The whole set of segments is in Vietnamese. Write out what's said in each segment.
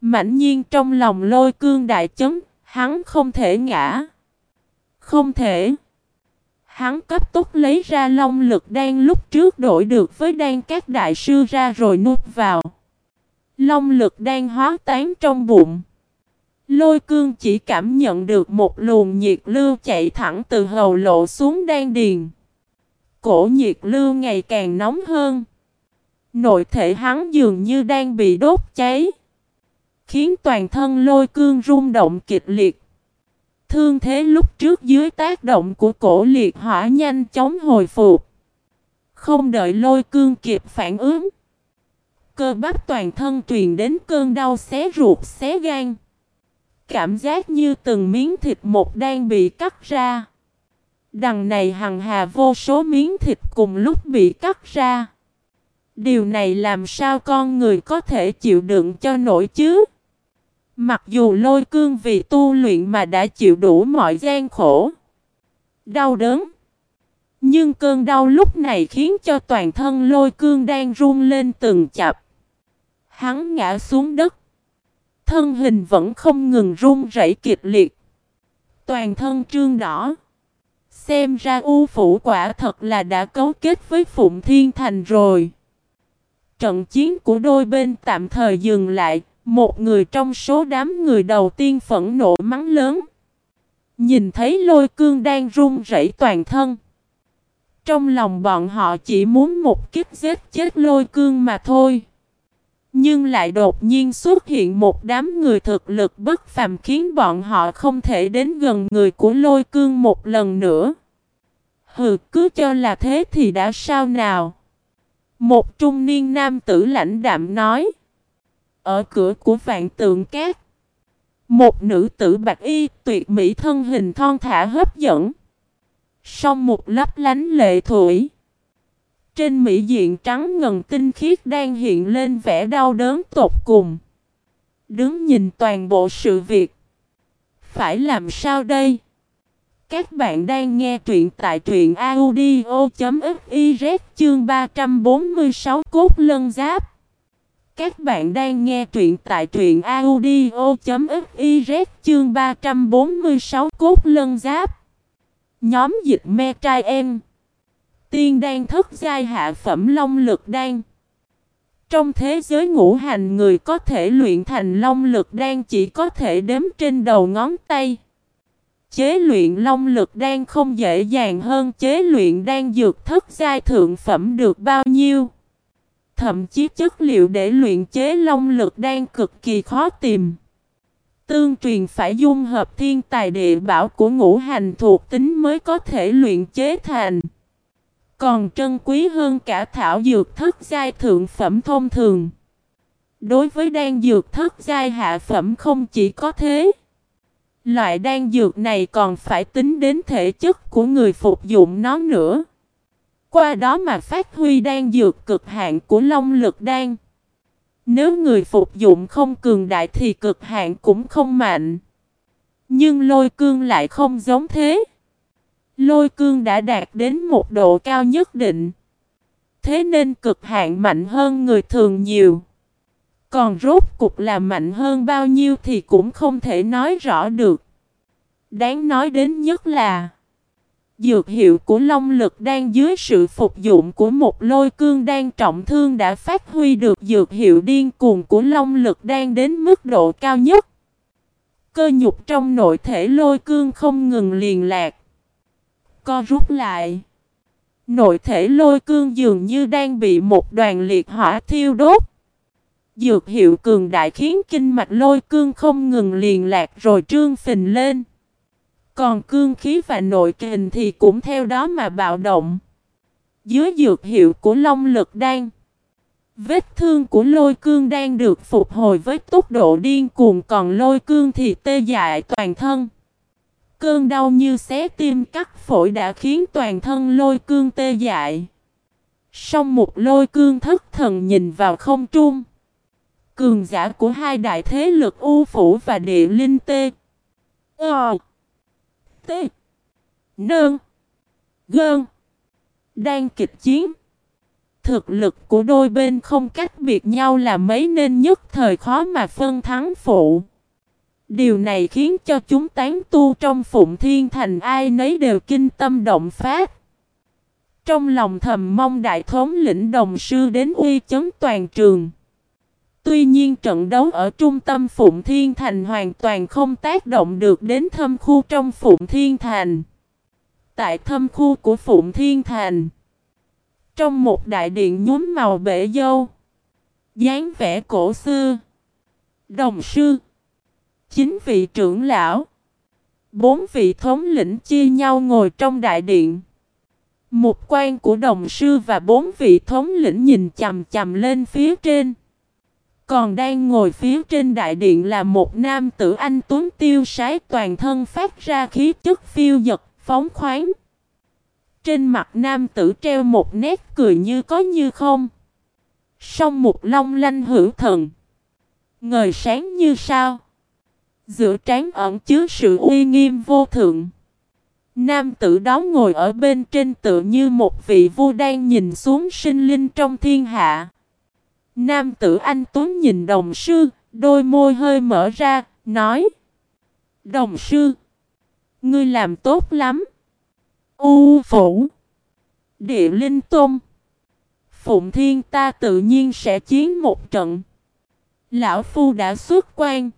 Mãnh nhiên trong lòng lôi cương đại chấn, hắn không thể ngã. Không thể. Hắn cấp tốc lấy ra long lực đan lúc trước đổi được với đan các đại sư ra rồi nuốt vào. Long lực đan hóa tán trong bụng. Lôi cương chỉ cảm nhận được một luồng nhiệt lưu chạy thẳng từ hầu lộ xuống đan điền. Cổ nhiệt lưu ngày càng nóng hơn. Nội thể hắn dường như đang bị đốt cháy. Khiến toàn thân lôi cương rung động kịch liệt. Thương thế lúc trước dưới tác động của cổ liệt hỏa nhanh chóng hồi phục. Không đợi lôi cương kịp phản ứng. Cơ bắp toàn thân truyền đến cơn đau xé ruột xé gan. Cảm giác như từng miếng thịt một đang bị cắt ra. Đằng này hằng hà vô số miếng thịt cùng lúc bị cắt ra. Điều này làm sao con người có thể chịu đựng cho nổi chứ? Mặc dù lôi cương vì tu luyện mà đã chịu đủ mọi gian khổ, đau đớn. Nhưng cơn đau lúc này khiến cho toàn thân lôi cương đang run lên từng chập. Hắn ngã xuống đất. Thân hình vẫn không ngừng run rẩy kịch liệt. Toàn thân trương đỏ. Xem ra u phủ quả thật là đã cấu kết với Phụng Thiên Thành rồi. Trận chiến của đôi bên tạm thời dừng lại, một người trong số đám người đầu tiên phẫn nộ mắng lớn. Nhìn thấy lôi cương đang run rẩy toàn thân. Trong lòng bọn họ chỉ muốn một kiếp giết chết lôi cương mà thôi. Nhưng lại đột nhiên xuất hiện một đám người thực lực bất phàm khiến bọn họ không thể đến gần người của lôi cương một lần nữa. Hừ, cứ cho là thế thì đã sao nào? Một trung niên nam tử lãnh đạm nói. Ở cửa của vạn tượng cát. Một nữ tử bạch y tuyệt mỹ thân hình thon thả hấp dẫn. Sau một lấp lánh lệ thủy. Trên mỹ diện trắng ngần tinh khiết đang hiện lên vẻ đau đớn tột cùng. Đứng nhìn toàn bộ sự việc. Phải làm sao đây? Các bạn đang nghe truyện tại truyện audio.fiz chương 346 cốt lân giáp. Các bạn đang nghe truyện tại truyện audio.fiz chương 346 cốt lân giáp. Nhóm dịch me trai em. Tiên đan thức giai hạ phẩm long lực đan. Trong thế giới ngũ hành, người có thể luyện thành long lực đan chỉ có thể đếm trên đầu ngón tay. Chế luyện long lực đan không dễ dàng hơn chế luyện đan dược thất giai thượng phẩm được bao nhiêu. Thậm chí chất liệu để luyện chế long lực đang cực kỳ khó tìm. Tương truyền phải dung hợp thiên tài địa bảo của ngũ hành thuộc tính mới có thể luyện chế thành. Còn trân quý hơn cả thảo dược thất giai thượng phẩm thông thường. Đối với đan dược thất giai hạ phẩm không chỉ có thế. Loại đan dược này còn phải tính đến thể chất của người phục dụng nó nữa. Qua đó mà phát huy đan dược cực hạn của long lực đan. Nếu người phục dụng không cường đại thì cực hạn cũng không mạnh. Nhưng lôi cương lại không giống thế. Lôi cương đã đạt đến một độ cao nhất định. Thế nên cực hạn mạnh hơn người thường nhiều. Còn rốt cục là mạnh hơn bao nhiêu thì cũng không thể nói rõ được. Đáng nói đến nhất là Dược hiệu của long lực đang dưới sự phục dụng của một lôi cương đang trọng thương đã phát huy được dược hiệu điên cuồng của long lực đang đến mức độ cao nhất. Cơ nhục trong nội thể lôi cương không ngừng liền lạc. Co rút lại. Nội thể lôi cương dường như đang bị một đoàn liệt hỏa thiêu đốt. Dược hiệu cường đại khiến kinh mạch lôi cương không ngừng liền lạc rồi trương phình lên. Còn cương khí và nội kình thì cũng theo đó mà bạo động. Dưới dược hiệu của long lực đan. Vết thương của lôi cương đang được phục hồi với tốc độ điên cuồng, còn lôi cương thì tê dại toàn thân. Cơn đau như xé tim cắt phổi đã khiến toàn thân lôi cương tê dại. xong một lôi cương thất thần nhìn vào không trung. Cường giả của hai đại thế lực U Phủ và Địa Linh Tê. Ờ. T. Nơn. Gơn. Đang kịch chiến. Thực lực của đôi bên không cách biệt nhau là mấy nên nhất thời khó mà phân thắng phụ. Điều này khiến cho chúng tán tu trong Phụng Thiên Thành ai nấy đều kinh tâm động phát. Trong lòng thầm mong đại thống lĩnh đồng sư đến uy chấn toàn trường. Tuy nhiên trận đấu ở trung tâm Phụng Thiên Thành hoàn toàn không tác động được đến thâm khu trong Phụng Thiên Thành. Tại thâm khu của Phụng Thiên Thành, trong một đại điện nhuốm màu bể dâu, dáng vẻ cổ xưa, đồng sư, chính vị trưởng lão, bốn vị thống lĩnh chia nhau ngồi trong đại điện. Một quan của đồng sư và bốn vị thống lĩnh nhìn chầm chầm lên phía trên. Còn đang ngồi phía trên đại điện là một nam tử anh tuấn tiêu sái toàn thân phát ra khí chất phiêu dật, phóng khoáng. Trên mặt nam tử treo một nét cười như có như không. Song một long lanh hữu thần. Ngời sáng như sao. Giữa trán ẩn chứa sự uy nghiêm vô thượng. Nam tử đó ngồi ở bên trên tự như một vị vua đang nhìn xuống sinh linh trong thiên hạ. Nam tử anh Tuấn nhìn đồng sư, đôi môi hơi mở ra, nói Đồng sư, ngươi làm tốt lắm. U phủ, địa linh tôn, phụng thiên ta tự nhiên sẽ chiến một trận. Lão Phu đã xuất quan.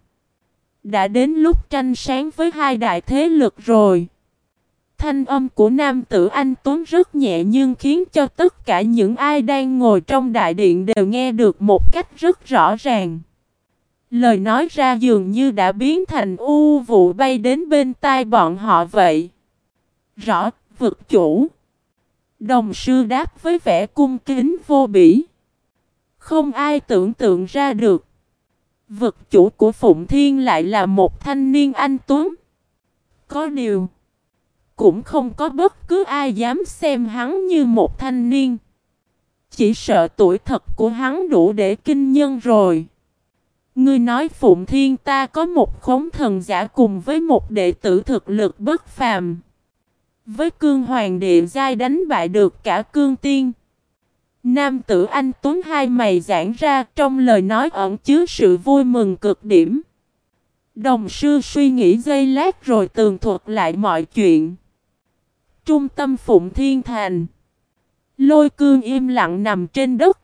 Đã đến lúc tranh sáng với hai đại thế lực rồi. Thanh âm của nam tử anh Tuấn rất nhẹ nhưng khiến cho tất cả những ai đang ngồi trong đại điện đều nghe được một cách rất rõ ràng. Lời nói ra dường như đã biến thành u vụ bay đến bên tai bọn họ vậy. Rõ, vực chủ. Đồng sư đáp với vẻ cung kính vô bỉ. Không ai tưởng tượng ra được. Vực chủ của Phụng Thiên lại là một thanh niên anh Tuấn. Có điều cũng không có bất cứ ai dám xem hắn như một thanh niên. Chỉ sợ tuổi thật của hắn đủ để kinh nhân rồi. Ngươi nói Phụng Thiên ta có một khống thần giả cùng với một đệ tử thực lực bất phàm. Với cương hoàng địa giai đánh bại được cả cương tiên. Nam tử anh Tuấn hai mày giãn ra trong lời nói ẩn chứa sự vui mừng cực điểm. Đồng sư suy nghĩ giây lát rồi tường thuật lại mọi chuyện trung tâm Phụng Thiên Thành. Lôi cương im lặng nằm trên đất.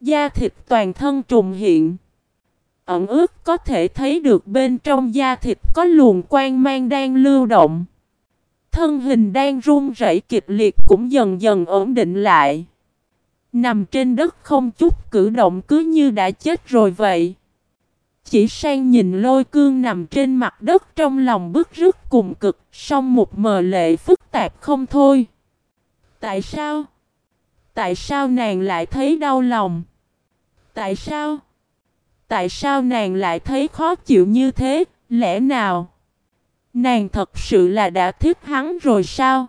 Da thịt toàn thân trùng hiện. Ẩn ước có thể thấy được bên trong da thịt có luồng quang mang đang lưu động. Thân hình đang run rẩy kịch liệt cũng dần dần ổn định lại. Nằm trên đất không chút cử động cứ như đã chết rồi vậy. Chỉ sang nhìn lôi cương nằm trên mặt đất trong lòng bức rứt cùng cực, song một mờ lệ phức tạp không thôi. Tại sao? Tại sao nàng lại thấy đau lòng? Tại sao? Tại sao nàng lại thấy khó chịu như thế? Lẽ nào? Nàng thật sự là đã thích hắn rồi sao?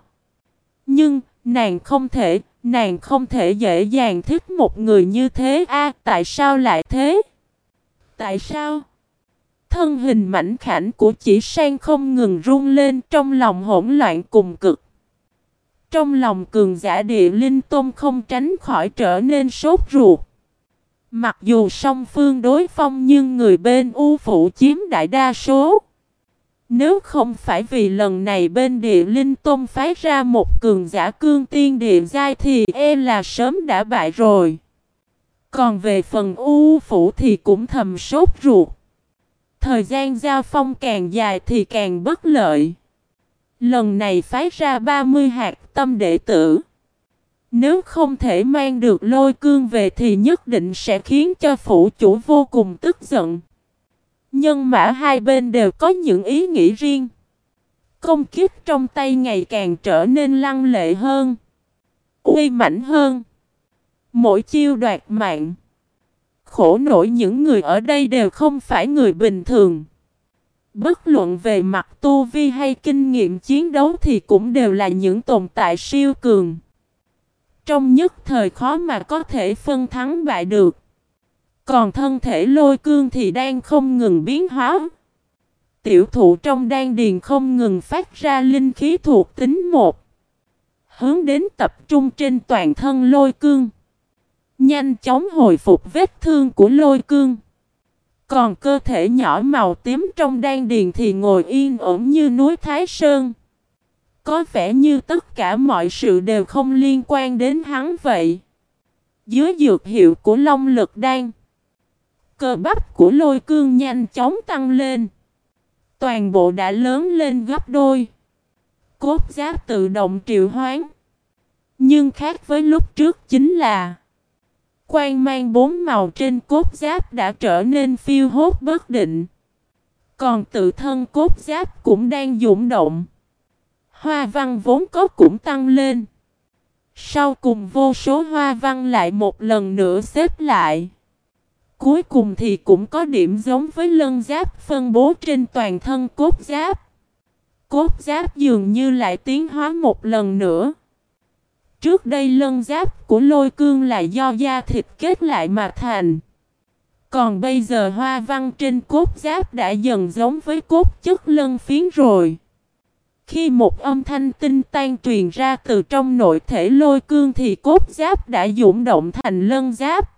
Nhưng, nàng không thể, nàng không thể dễ dàng thích một người như thế a tại sao lại thế? Tại sao? Thân hình mảnh khảnh của chỉ sang không ngừng run lên trong lòng hỗn loạn cùng cực. Trong lòng cường giả địa linh tôn không tránh khỏi trở nên sốt ruột. Mặc dù song phương đối phong nhưng người bên u phụ chiếm đại đa số. Nếu không phải vì lần này bên địa linh tôn phái ra một cường giả cương tiên địa giai thì e là sớm đã bại rồi. Còn về phần u phủ thì cũng thầm sốt ruột. Thời gian giao phong càng dài thì càng bất lợi. Lần này phái ra 30 hạt tâm đệ tử. Nếu không thể mang được lôi cương về thì nhất định sẽ khiến cho phủ chủ vô cùng tức giận. Nhân mã hai bên đều có những ý nghĩ riêng. Công kiếp trong tay ngày càng trở nên lăng lệ hơn. Uy mảnh hơn. Mỗi chiêu đoạt mạng. Khổ nổi những người ở đây đều không phải người bình thường. Bất luận về mặt tu vi hay kinh nghiệm chiến đấu thì cũng đều là những tồn tại siêu cường. Trong nhất thời khó mà có thể phân thắng bại được. Còn thân thể lôi cương thì đang không ngừng biến hóa. Tiểu thụ trong đan điền không ngừng phát ra linh khí thuộc tính một. Hướng đến tập trung trên toàn thân lôi cương. Nhanh chóng hồi phục vết thương của lôi cương. Còn cơ thể nhỏ màu tím trong đan điền thì ngồi yên ổn như núi Thái Sơn. Có vẻ như tất cả mọi sự đều không liên quan đến hắn vậy. Dưới dược hiệu của long lực đan, cơ bắp của lôi cương nhanh chóng tăng lên. Toàn bộ đã lớn lên gấp đôi. Cốt giáp tự động triệu hoán. Nhưng khác với lúc trước chính là Quang mang bốn màu trên cốt giáp đã trở nên phiêu hốt bất định. Còn tự thân cốt giáp cũng đang dũng động. Hoa văn vốn có cũng tăng lên. Sau cùng vô số hoa văn lại một lần nữa xếp lại. Cuối cùng thì cũng có điểm giống với lân giáp phân bố trên toàn thân cốt giáp. Cốt giáp dường như lại tiến hóa một lần nữa. Trước đây lân giáp của lôi cương là do da thịt kết lại mà thành. Còn bây giờ hoa văn trên cốt giáp đã dần giống với cốt chất lân phiến rồi. Khi một âm thanh tinh tan truyền ra từ trong nội thể lôi cương thì cốt giáp đã dũng động thành lân giáp.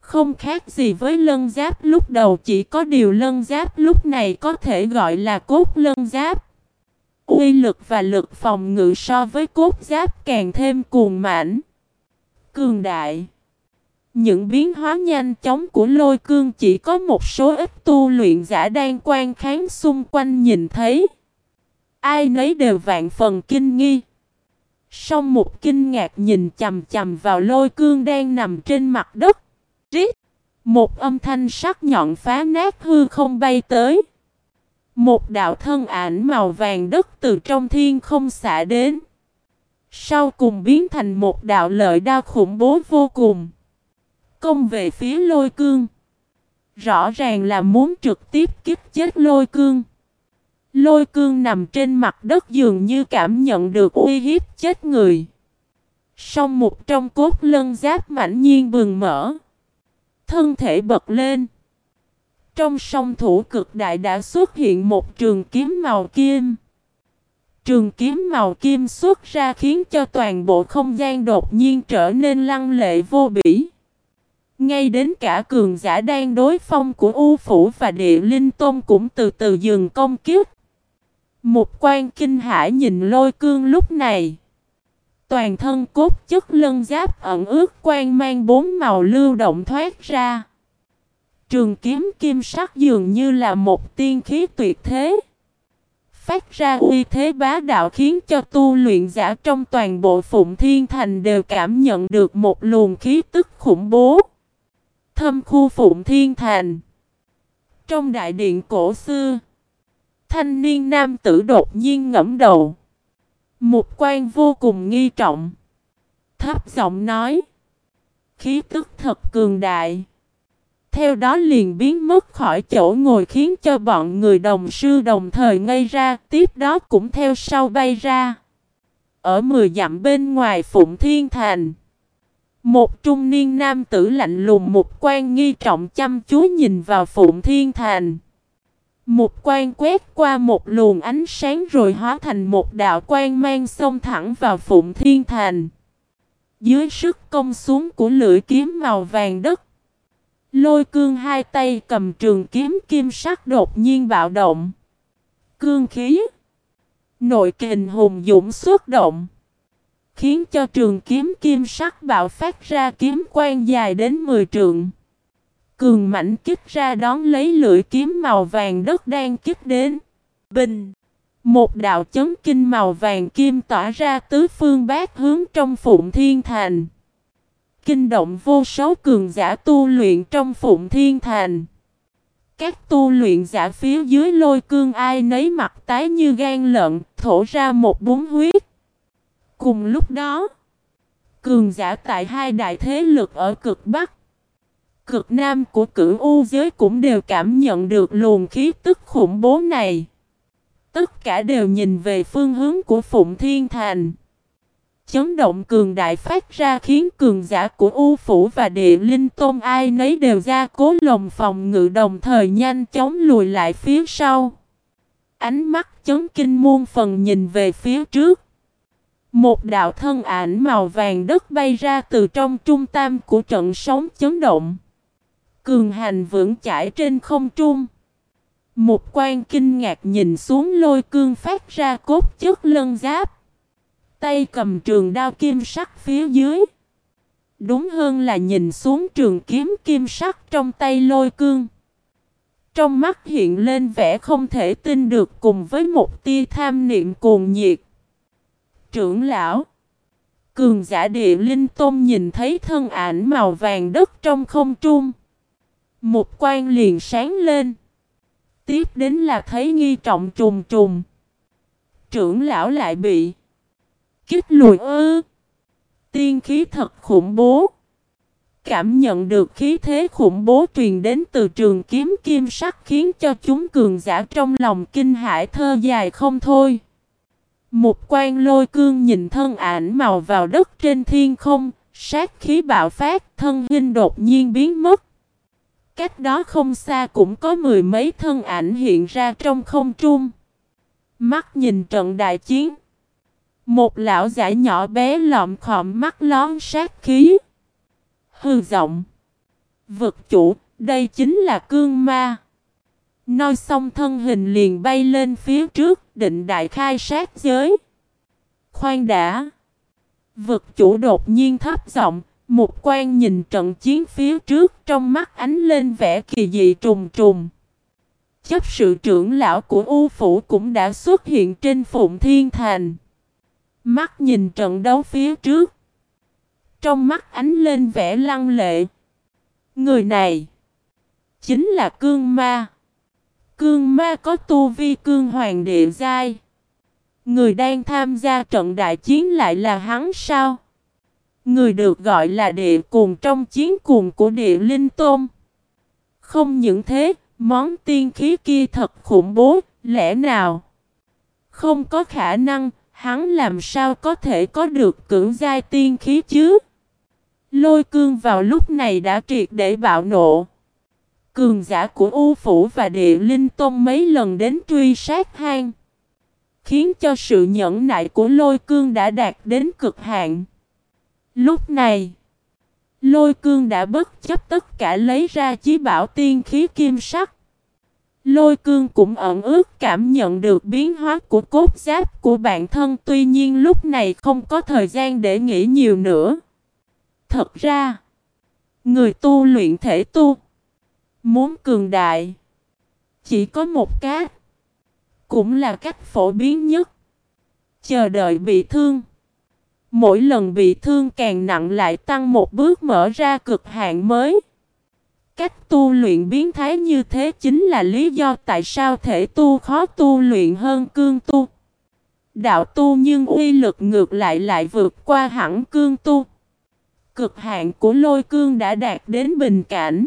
Không khác gì với lân giáp lúc đầu, chỉ có điều lân giáp lúc này có thể gọi là cốt lân giáp. Uy lực và lực phòng ngự so với cốt giáp càng thêm cuồng mãnh. Cường đại. Những biến hóa nhanh chóng của lôi cương chỉ có một số ít tu luyện giả đang quan kháng xung quanh nhìn thấy. Ai nấy đều vạn phần kinh nghi. Song một kinh ngạc nhìn chầm chầm vào lôi cương đang nằm trên mặt đất. Rít! Một âm thanh sắc nhọn phá nát hư không bay tới. Một đạo thân ảnh màu vàng đất từ trong thiên không xả đến. Sau cùng biến thành một đạo lợi đao khủng bố vô cùng. Công về phía lôi cương. Rõ ràng là muốn trực tiếp kiếp chết lôi cương. Lôi cương nằm trên mặt đất dường như cảm nhận được uy hiếp chết người. Song một trong cốt lân giáp mãnh nhiên bừng mở. Thân thể bật lên. Trong song thủ cực đại đã xuất hiện một trường kiếm màu kim. Trường kiếm màu kim xuất ra khiến cho toàn bộ không gian đột nhiên trở nên lăng lệ vô bỉ. Ngay đến cả cường giả đang đối phong của U Phủ và Địa Linh Tôn cũng từ từ dừng công kiếp. Một quan kinh hải nhìn lôi cương lúc này. Toàn thân cốt chất lân giáp ẩn ướt quan mang bốn màu lưu động thoát ra. Trường kiếm kim sắc dường như là một tiên khí tuyệt thế. Phát ra uy thế bá đạo khiến cho tu luyện giả trong toàn bộ Phụng Thiên Thành đều cảm nhận được một luồng khí tức khủng bố. Thâm khu Phụng Thiên Thành Trong đại điện cổ xưa, Thanh niên nam tử đột nhiên ngẫm đầu Một quan vô cùng nghi trọng Thấp giọng nói, Khí tức thật cường đại theo đó liền biến mất khỏi chỗ ngồi khiến cho bọn người đồng sư đồng thời ngây ra, tiếp đó cũng theo sau bay ra. Ở mười dặm bên ngoài Phụng Thiên Thành, một trung niên nam tử lạnh lùng một quan nghi trọng chăm chú nhìn vào Phụng Thiên Thành. Một quan quét qua một luồng ánh sáng rồi hóa thành một đạo quan mang xông thẳng vào Phụng Thiên Thành. Dưới sức công xuống của lưỡi kiếm màu vàng đất, Lôi cương hai tay cầm trường kiếm kim sắc đột nhiên bạo động. Cương khí. Nội kình hùng dũng xuất động. Khiến cho trường kiếm kim sắc bạo phát ra kiếm quang dài đến 10 trượng. Cường mảnh kích ra đón lấy lưỡi kiếm màu vàng đất đang kích đến. Bình. Một đạo chấn kinh màu vàng kim tỏa ra tứ phương bát hướng trong phụng thiên thành kinh động vô số cường giả tu luyện trong Phụng Thiên Thành. Các tu luyện giả phía dưới lôi cương ai nấy mặt tái như gan lợn, thổ ra một bún huyết. Cùng lúc đó, cường giả tại hai đại thế lực ở cực Bắc, cực Nam của cửu U giới cũng đều cảm nhận được luồng khí tức khủng bố này. Tất cả đều nhìn về phương hướng của Phụng Thiên Thành. Chấn động cường đại phát ra khiến cường giả của U Phủ và Địa Linh Tôn ai nấy đều ra cố lồng phòng ngự đồng thời nhanh chóng lùi lại phía sau. Ánh mắt chấn kinh muôn phần nhìn về phía trước. Một đạo thân ảnh màu vàng đất bay ra từ trong trung tâm của trận sóng chấn động. Cường hành vững chãi trên không trung. Một quan kinh ngạc nhìn xuống lôi cương phát ra cốt chất lân giáp. Tay cầm trường đao kim sắc phía dưới. Đúng hơn là nhìn xuống trường kiếm kim sắc trong tay lôi cương. Trong mắt hiện lên vẻ không thể tin được cùng với một tia tham niệm cuồng nhiệt. Trưởng lão, Cường giả địa linh tôn nhìn thấy thân ảnh màu vàng đất trong không trung. Một quan liền sáng lên. Tiếp đến là thấy nghi trọng trùng trùng. Trưởng lão lại bị kích lùi ư. Tiên khí thật khủng bố. Cảm nhận được khí thế khủng bố truyền đến từ trường kiếm kim sắc khiến cho chúng cường giả trong lòng kinh hải thơ dài không thôi. Một quan lôi cương nhìn thân ảnh màu vào đất trên thiên không, sát khí bạo phát, thân hình đột nhiên biến mất. Cách đó không xa cũng có mười mấy thân ảnh hiện ra trong không trung. Mắt nhìn trận đại chiến. Một lão giả nhỏ bé lọm khọm mắt lón sát khí. Hư giọng. Vực chủ, đây chính là cương ma. Nói xong thân hình liền bay lên phía trước, định đại khai sát giới. Khoan đã. Vực chủ đột nhiên thấp giọng, một quan nhìn trận chiến phía trước trong mắt ánh lên vẻ kỳ dị trùng trùng. Chấp sự trưởng lão của U Phủ cũng đã xuất hiện trên Phụng Thiên Thành. Mắt nhìn trận đấu phía trước. Trong mắt ánh lên vẻ lăng lệ. Người này chính là cương ma. Cương ma có tu vi cương hoàng địa giai. Người đang tham gia trận đại chiến lại là hắn sao? Người được gọi là địa cuồng trong chiến cuồng của địa linh tôn. Không những thế, món tiên khí kia thật khủng bố, lẽ nào? Không có khả năng, hắn làm sao có thể có được cưỡng giai tiên khí chứ? Lôi cương vào lúc này đã triệt để bạo nộ. Cường giả của U Phủ và Địa Linh Tôn mấy lần đến truy sát hang. Khiến cho sự nhẫn nại của lôi cương đã đạt đến cực hạn. Lúc này, lôi cương đã bất chấp tất cả lấy ra chí bảo tiên khí kim sắc. Lôi cương cũng ẩn ước cảm nhận được biến hóa của cốt giáp của bản thân tuy nhiên lúc này không có thời gian để nghĩ nhiều nữa. Thật ra, người tu luyện thể tu, muốn cường đại, chỉ có một cách, cũng là cách phổ biến nhất. Chờ đợi bị thương. Mỗi lần bị thương càng nặng lại tăng một bước mở ra cực hạn mới. Cách tu luyện biến thái như thế chính là lý do tại sao thể tu khó tu luyện hơn cương tu. Đạo tu nhưng uy lực ngược lại lại vượt qua hẳn cương tu. Cực hạn của lôi cương đã đạt đến bình cảnh.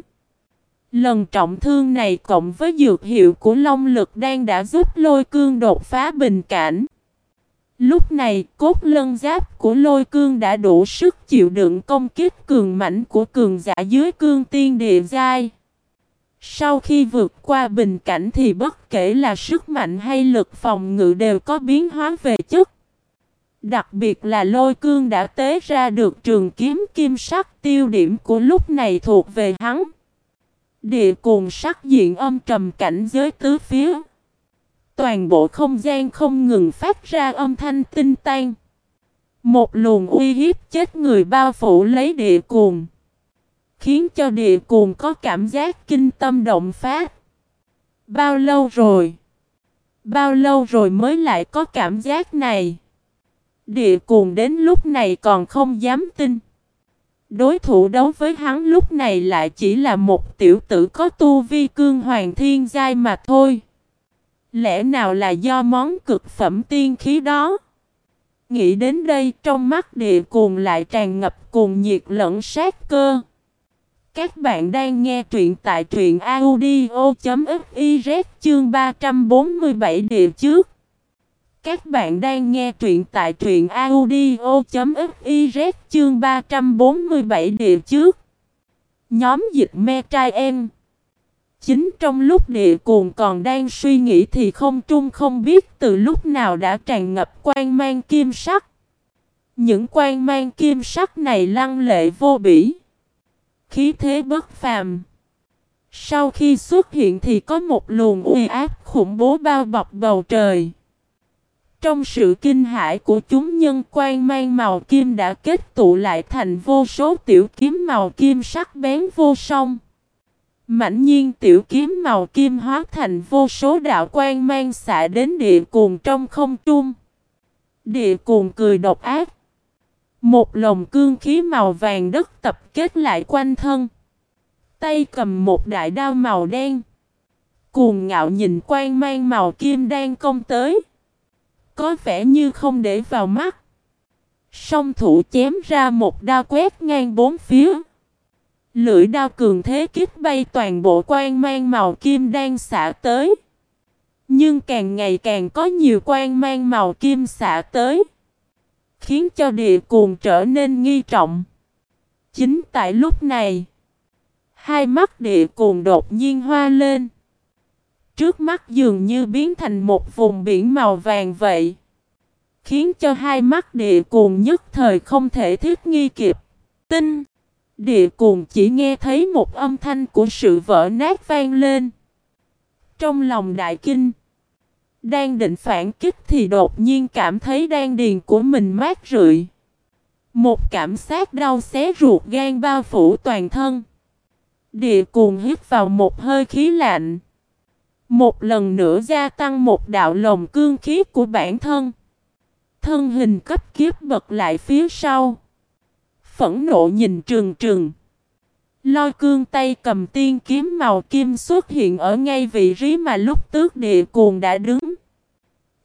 Lần trọng thương này cộng với dược hiệu của long lực đang đã giúp lôi cương đột phá bình cảnh. Lúc này, cốt lân giáp của lôi cương đã đủ sức chịu đựng công kích cường mãnh của cường giả dưới cương tiên địa giai. Sau khi vượt qua bình cảnh thì bất kể là sức mạnh hay lực phòng ngự đều có biến hóa về chất. Đặc biệt là lôi cương đã tế ra được trường kiếm kim sắc tiêu điểm của lúc này thuộc về hắn. Địa cùng sắc diện âm trầm cảnh giới tứ phía. Toàn bộ không gian không ngừng phát ra âm thanh tinh tan. Một luồng uy hiếp chết người bao phủ lấy địa cuồng. Khiến cho địa cuồng có cảm giác kinh tâm động phát. Bao lâu rồi? Bao lâu rồi mới lại có cảm giác này? Địa cuồng đến lúc này còn không dám tin. Đối thủ đấu với hắn lúc này lại chỉ là một tiểu tử có tu vi cương hoàng thiên giai mà thôi. Lẽ nào là do món cực phẩm tiên khí đó? Nghĩ đến đây, trong mắt địa cuồng lại tràn ngập cuồng nhiệt lẫn sát cơ. Các bạn đang nghe truyện tại truyện audio.fiz chương 347 địa trước. Các bạn đang nghe truyện tại truyện audio.fiz chương 347 địa trước. Nhóm dịch me trai em. Chính trong lúc địa cuồng còn đang suy nghĩ thì không trung không biết từ lúc nào đã tràn ngập quan mang kim sắc. Những quan mang kim sắc này lăng lệ vô bỉ. Khí thế bất phàm. Sau khi xuất hiện thì có một luồng uy áp khủng bố bao bọc bầu trời. Trong sự kinh hãi của chúng nhân quan mang màu kim đã kết tụ lại thành vô số tiểu kiếm màu kim sắc bén vô song. Mãnh nhiên tiểu kiếm màu kim hóa thành vô số đạo quan mang xạ đến địa cuồng trong không trung. Địa cuồng cười độc ác. Một lồng cương khí màu vàng đất tập kết lại quanh thân. Tay cầm một đại đao màu đen. Cuồng ngạo nhìn quan mang màu kim đang công tới. Có vẻ như không để vào mắt. Song thủ chém ra một đao quét ngang bốn phía. Lưỡi đao cường thế kích bay toàn bộ quan mang màu kim đang xả tới. Nhưng càng ngày càng có nhiều quan mang màu kim xả tới. Khiến cho địa cuồng trở nên nghi trọng. Chính tại lúc này. Hai mắt địa cuồng đột nhiên hoa lên. Trước mắt dường như biến thành một vùng biển màu vàng vậy. Khiến cho hai mắt địa cuồng nhất thời không thể thiết nghi kịp. Tinh. Địa cuồng chỉ nghe thấy một âm thanh của sự vỡ nát vang lên. Trong lòng đại kinh. Đang định phản kích thì đột nhiên cảm thấy đan điền của mình mát rượi. Một cảm giác đau xé ruột gan bao phủ toàn thân. Địa cuồng hít vào một hơi khí lạnh. Một lần nữa gia tăng một đạo lồng cương khí của bản thân. Thân hình cấp kiếp bật lại phía sau. Phẫn nộ nhìn trường trường Lôi cương tay cầm tiên kiếm màu kim xuất hiện ở ngay vị trí mà lúc tước địa cuồng đã đứng.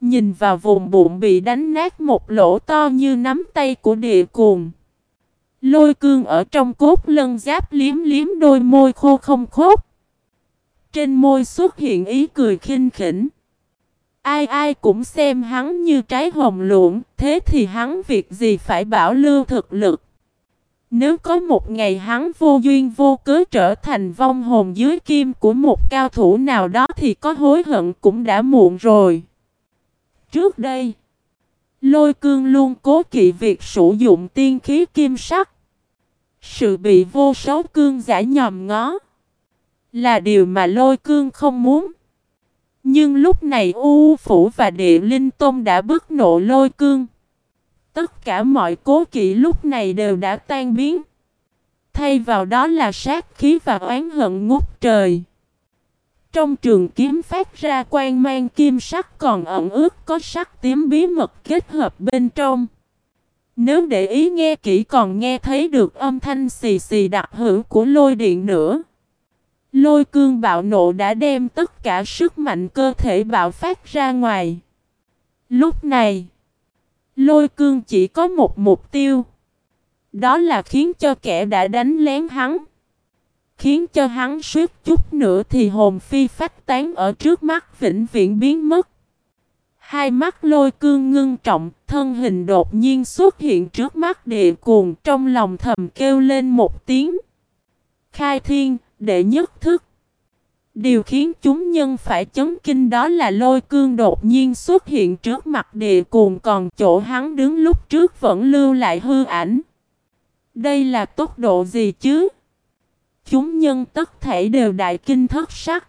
Nhìn vào vùng bụng bị đánh nát một lỗ to như nắm tay của địa cuồng. Lôi cương ở trong cốt lân giáp liếm liếm đôi môi khô không khốt. Trên môi xuất hiện ý cười khinh khỉnh. Ai ai cũng xem hắn như trái hồng luộn, thế thì hắn việc gì phải bảo lưu thực lực. Nếu có một ngày hắn vô duyên vô cớ trở thành vong hồn dưới kim của một cao thủ nào đó thì có hối hận cũng đã muộn rồi. Trước đây, lôi cương luôn cố kỵ việc sử dụng tiên khí kim sắc. Sự bị vô số cương giả nhòm ngó là điều mà lôi cương không muốn. Nhưng lúc này U Phủ và Địa Linh Tôn đã bức nộ lôi cương. Tất cả mọi cố kỵ lúc này đều đã tan biến. Thay vào đó là sát khí và oán hận ngút trời. Trong trường kiếm phát ra quang mang kim sắc còn ẩn ướt có sắc tím bí mật kết hợp bên trong. Nếu để ý nghe kỹ còn nghe thấy được âm thanh xì xì đặc hữu của lôi điện nữa. Lôi cương bạo nộ đã đem tất cả sức mạnh cơ thể bạo phát ra ngoài. Lúc này, lôi cương chỉ có một mục tiêu. Đó là khiến cho kẻ đã đánh lén hắn. Khiến cho hắn suýt chút nữa thì hồn phi phách tán ở trước mắt vĩnh viễn biến mất. Hai mắt lôi cương ngưng trọng, thân hình đột nhiên xuất hiện trước mắt địa cuồng trong lòng thầm kêu lên một tiếng. Khai thiên, đệ nhất thức. Điều khiến chúng nhân phải chấn kinh đó là lôi cương đột nhiên xuất hiện trước mặt địa cuồng, còn chỗ hắn đứng lúc trước vẫn lưu lại hư ảnh. Đây là tốc độ gì chứ? Chúng nhân tất thể đều đại kinh thất sắc.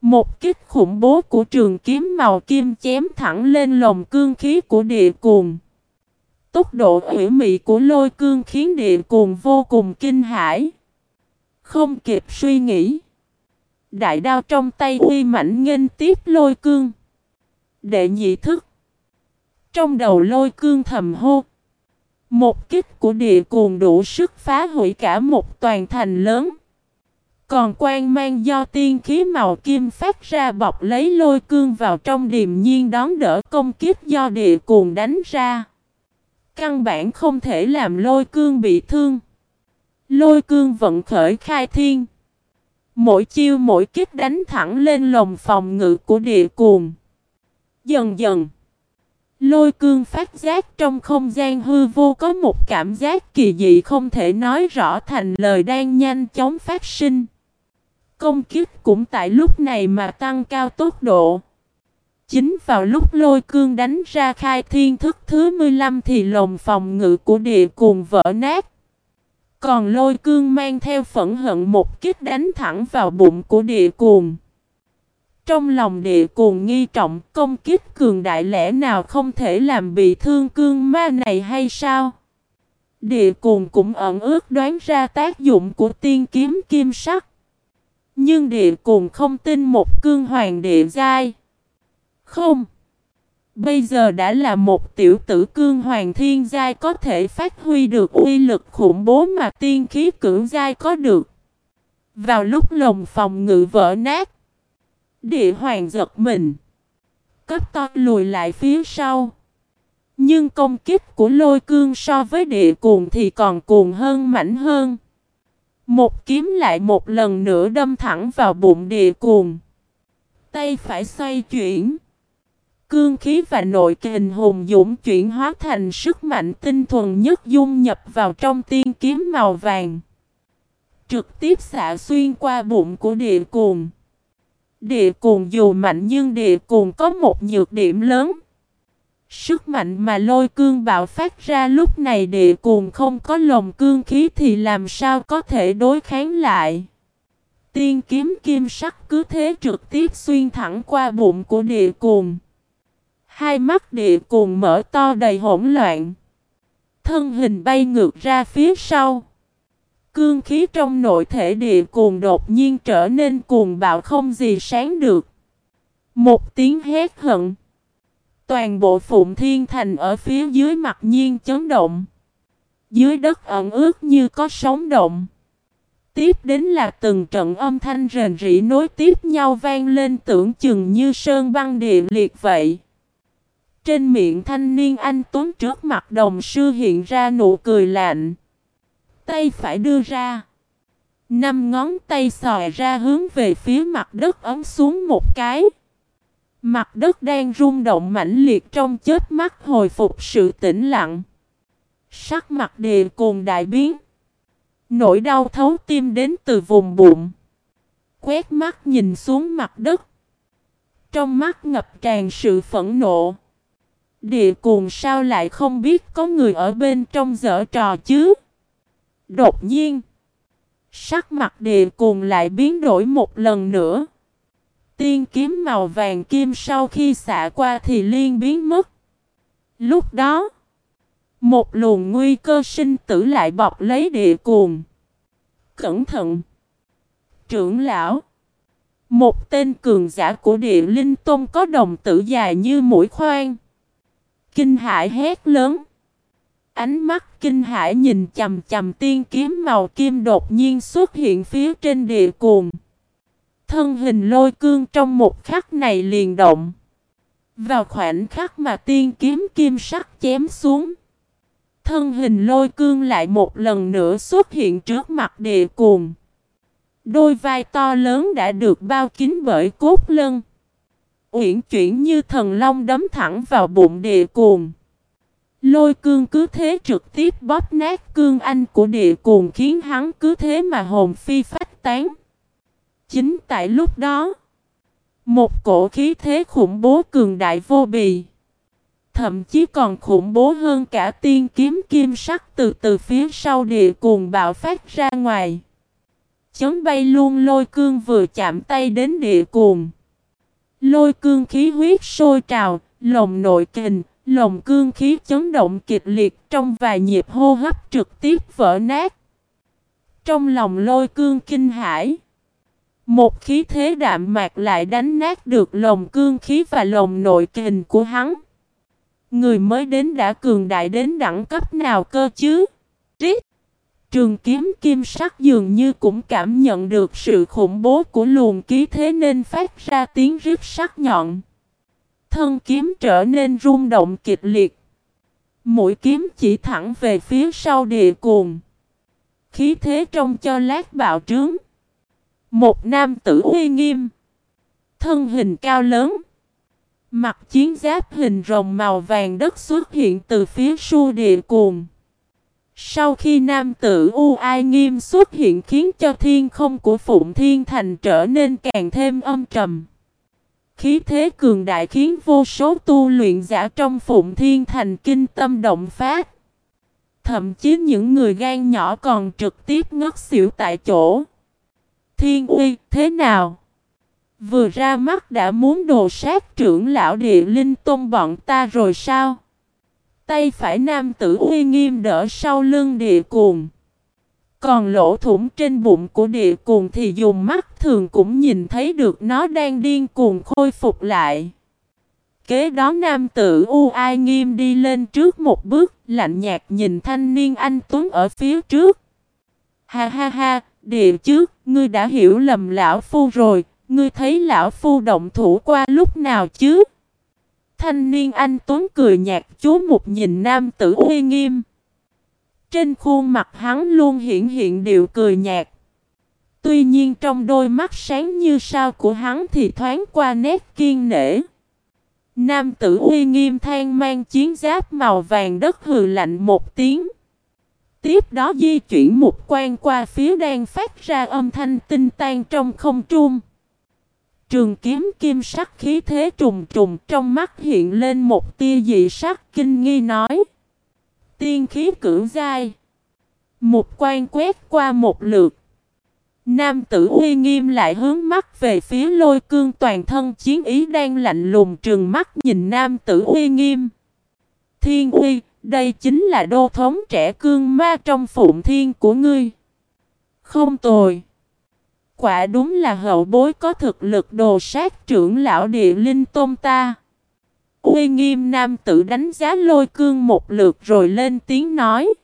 Một kích khủng bố của trường kiếm màu kim chém thẳng lên lồng cương khí của địa cuồng. Tốc độ ủy mị của lôi cương khiến địa cuồng vô cùng kinh hãi. Không kịp suy nghĩ. Đại đao trong tay uy mảnh nghênh tiếp lôi cương. Đệ nhị thức. Trong đầu lôi cương thầm hô. Một kích của địa cuồng đủ sức phá hủy cả một toàn thành lớn. Còn quan mang do tiên khí màu kim phát ra bọc lấy lôi cương vào trong điềm nhiên đón đỡ công kích do địa cuồng đánh ra. Căn bản không thể làm lôi cương bị thương. Lôi cương vận khởi khai thiên. Mỗi chiêu mỗi kích đánh thẳng lên lồng phòng ngự của địa cuồng. Dần dần. Lôi cương phát giác trong không gian hư vô có một cảm giác kỳ dị không thể nói rõ thành lời đang nhanh chóng phát sinh. Công kích cũng tại lúc này mà tăng cao tốc độ. Chính vào lúc lôi cương đánh ra khai thiên thức thứ 15 thì lồng phòng ngự của địa cuồng vỡ nát. Còn lôi cương mang theo phẫn hận một kích đánh thẳng vào bụng của địa cuồng. Trong lòng địa cuồng nghi trọng, công kích cường đại lẽ nào không thể làm bị thương cương ma này hay sao? Địa cuồng cũng ẩn ước đoán ra tác dụng của tiên kiếm kim sắc. Nhưng địa cuồng không tin một cương hoàng địa giai. Không. Bây giờ đã là một tiểu tử cương hoàng thiên giai có thể phát huy được uy lực khủng bố mà tiên khí cưỡng giai có được. Vào lúc lồng phòng ngự vỡ nát. Địa hoàng giật mình. Cấp to lùi lại phía sau. Nhưng công kích của lôi cương so với địa cuồng thì còn cuồng hơn mảnh hơn. Một kiếm lại một lần nữa đâm thẳng vào bụng địa cuồng. Tay phải xoay chuyển. Cương khí và nội kình hùng dũng chuyển hóa thành sức mạnh tinh thuần nhất dung nhập vào trong tiên kiếm màu vàng. Trực tiếp xạ xuyên qua bụng của địa cuồng. Địa cuồng dù mạnh nhưng địa cuồng có một nhược điểm lớn. Sức mạnh mà lôi cương bạo phát ra lúc này địa cuồng không có lồng cương khí thì làm sao có thể đối kháng lại. Tiên kiếm kim sắc cứ thế trực tiếp xuyên thẳng qua bụng của địa cuồng. Hai mắt địa cuồng mở to đầy hỗn loạn. Thân hình bay ngược ra phía sau. Cương khí trong nội thể địa cuồng đột nhiên trở nên cuồng bạo không gì sáng được. Một tiếng hét hận. Toàn bộ Phụng Thiên Thành ở phía dưới mặt nhiên chấn động. Dưới đất ẩn ướt như có sóng động. Tiếp đến là từng trận âm thanh rền rỉ nối tiếp nhau vang lên tưởng chừng như sơn băng địa liệt vậy. Trên miệng thanh niên anh Tuấn trước mặt đồng sư hiện ra nụ cười lạnh. Tay phải đưa ra. Năm ngón tay xòe ra hướng về phía mặt đất ấn xuống một cái. Mặt đất đang rung động mãnh liệt trong chết mắt hồi phục sự tĩnh lặng. Sắc mặt đề cùng đại biến. Nỗi đau thấu tim đến từ vùng bụng. Quét mắt nhìn xuống mặt đất. Trong mắt ngập tràn sự phẫn nộ. Địa cuồng sao lại không biết có người ở bên trong dở trò chứ? Đột nhiên, sắc mặt địa cuồng lại biến đổi một lần nữa. Tiên kiếm màu vàng kim sau khi xạ qua thì liên biến mất. Lúc đó, một luồng nguy cơ sinh tử lại bọc lấy địa cuồng. Cẩn thận! Trưởng lão! Một tên cường giả của địa linh tôn có đồng tử dài như mũi khoan. Kinh hải hét lớn. Ánh mắt kinh hải nhìn chầm chầm tiên kiếm màu kim đột nhiên xuất hiện phía trên địa cuồng. Thân hình lôi cương trong một khắc này liền động. Vào khoảnh khắc mà tiên kiếm kim sắc chém xuống. Thân hình lôi cương lại một lần nữa xuất hiện trước mặt địa cuồng. Đôi vai to lớn đã được bao kín bởi cốt lân. Uyển chuyển như thần long đấm thẳng vào bụng địa cuồng. Lôi cương cứ thế trực tiếp bóp nát cương anh của địa cuồng khiến hắn cứ thế mà hồn phi phách tán. Chính tại lúc đó, một cổ khí thế khủng bố cường đại vô bì. Thậm chí còn khủng bố hơn cả tiên kiếm kim sắc từ từ phía sau địa cuồng bạo phát ra ngoài. Chấn bay luôn lôi cương vừa chạm tay đến địa cuồng. Lôi cương khí huyết sôi trào, lồng nội kình, lồng cương khí chấn động kịch liệt trong vài nhịp hô hấp trực tiếp vỡ nát. Trong lòng lôi cương kinh hãi. Một khí thế đạm mạc lại đánh nát được lồng cương khí và lồng nội kình của hắn. Người mới đến đã cường đại đến đẳng cấp nào cơ chứ? Trường kiếm kim sắc dường như cũng cảm nhận được sự khủng bố của luồng khí thế nên phát ra tiếng rít sắc nhọn. Thân kiếm trở nên rung động kịch liệt. Mũi kiếm chỉ thẳng về phía sau địa cuồng. Khí thế trong cho lát bạo trướng. Một nam tử uy nghiêm. Thân hình cao lớn. Mặt chiến giáp hình rồng màu vàng đất xuất hiện từ phía su địa cuồng. Sau khi nam tử U Ai Nghiêm xuất hiện khiến cho thiên không của Phụng Thiên Thành trở nên càng thêm âm trầm. khí thế cường đại khiến vô số tu luyện giả trong Phụng Thiên Thành kinh tâm động phát. Thậm chí những người gan nhỏ còn trực tiếp ngất xỉu tại chỗ. Thiên uy, thế nào? Vừa ra mắt đã muốn đồ sát trưởng lão địa linh tôn bọn ta rồi sao? Tay phải nam tử uy nghiêm đỡ sau lưng địa cuồng. Còn lỗ thủng trên bụng của địa cuồng thì dùng mắt thường cũng nhìn thấy được nó đang điên cuồng khôi phục lại. Kế đó nam tử U Ai Nghiêm đi lên trước một bước, lạnh nhạt nhìn thanh niên anh Tuấn ở phía trước. Ha ha ha, địa trước, ngươi đã hiểu lầm lão phu rồi, ngươi thấy lão phu động thủ qua lúc nào chứ? Thanh niên anh Tuấn cười nhạt, chú một nhìn nam tử uy nghiêm. Trên khuôn mặt hắn luôn hiện hiện điệu cười nhạt. Tuy nhiên trong đôi mắt sáng như sao của hắn thì thoáng qua nét kiên nể. Nam tử uy nghiêm than mang chiến giáp màu vàng đất hừ lạnh một tiếng. Tiếp đó di chuyển một quan qua phía đang phát ra âm thanh tinh tan trong không trung. Trường kiếm kim sắc khí thế trùng trùng trong mắt hiện lên một tia dị sắc kinh nghi nói. Tiên khí cử dai. Một quan quét qua một lượt. Nam tử uy nghiêm lại hướng mắt về phía lôi cương toàn thân chiến ý đang lạnh lùng trừng mắt nhìn nam tử uy nghiêm. Thiên uy, đây chính là đô thống trẻ cương ma trong phụng thiên của ngươi. Không tồi. Quả đúng là hậu bối có thực lực đồ sát trưởng lão địa linh tôn ta. Uy nghiêm nam tử đánh giá lôi cương một lượt rồi lên tiếng nói.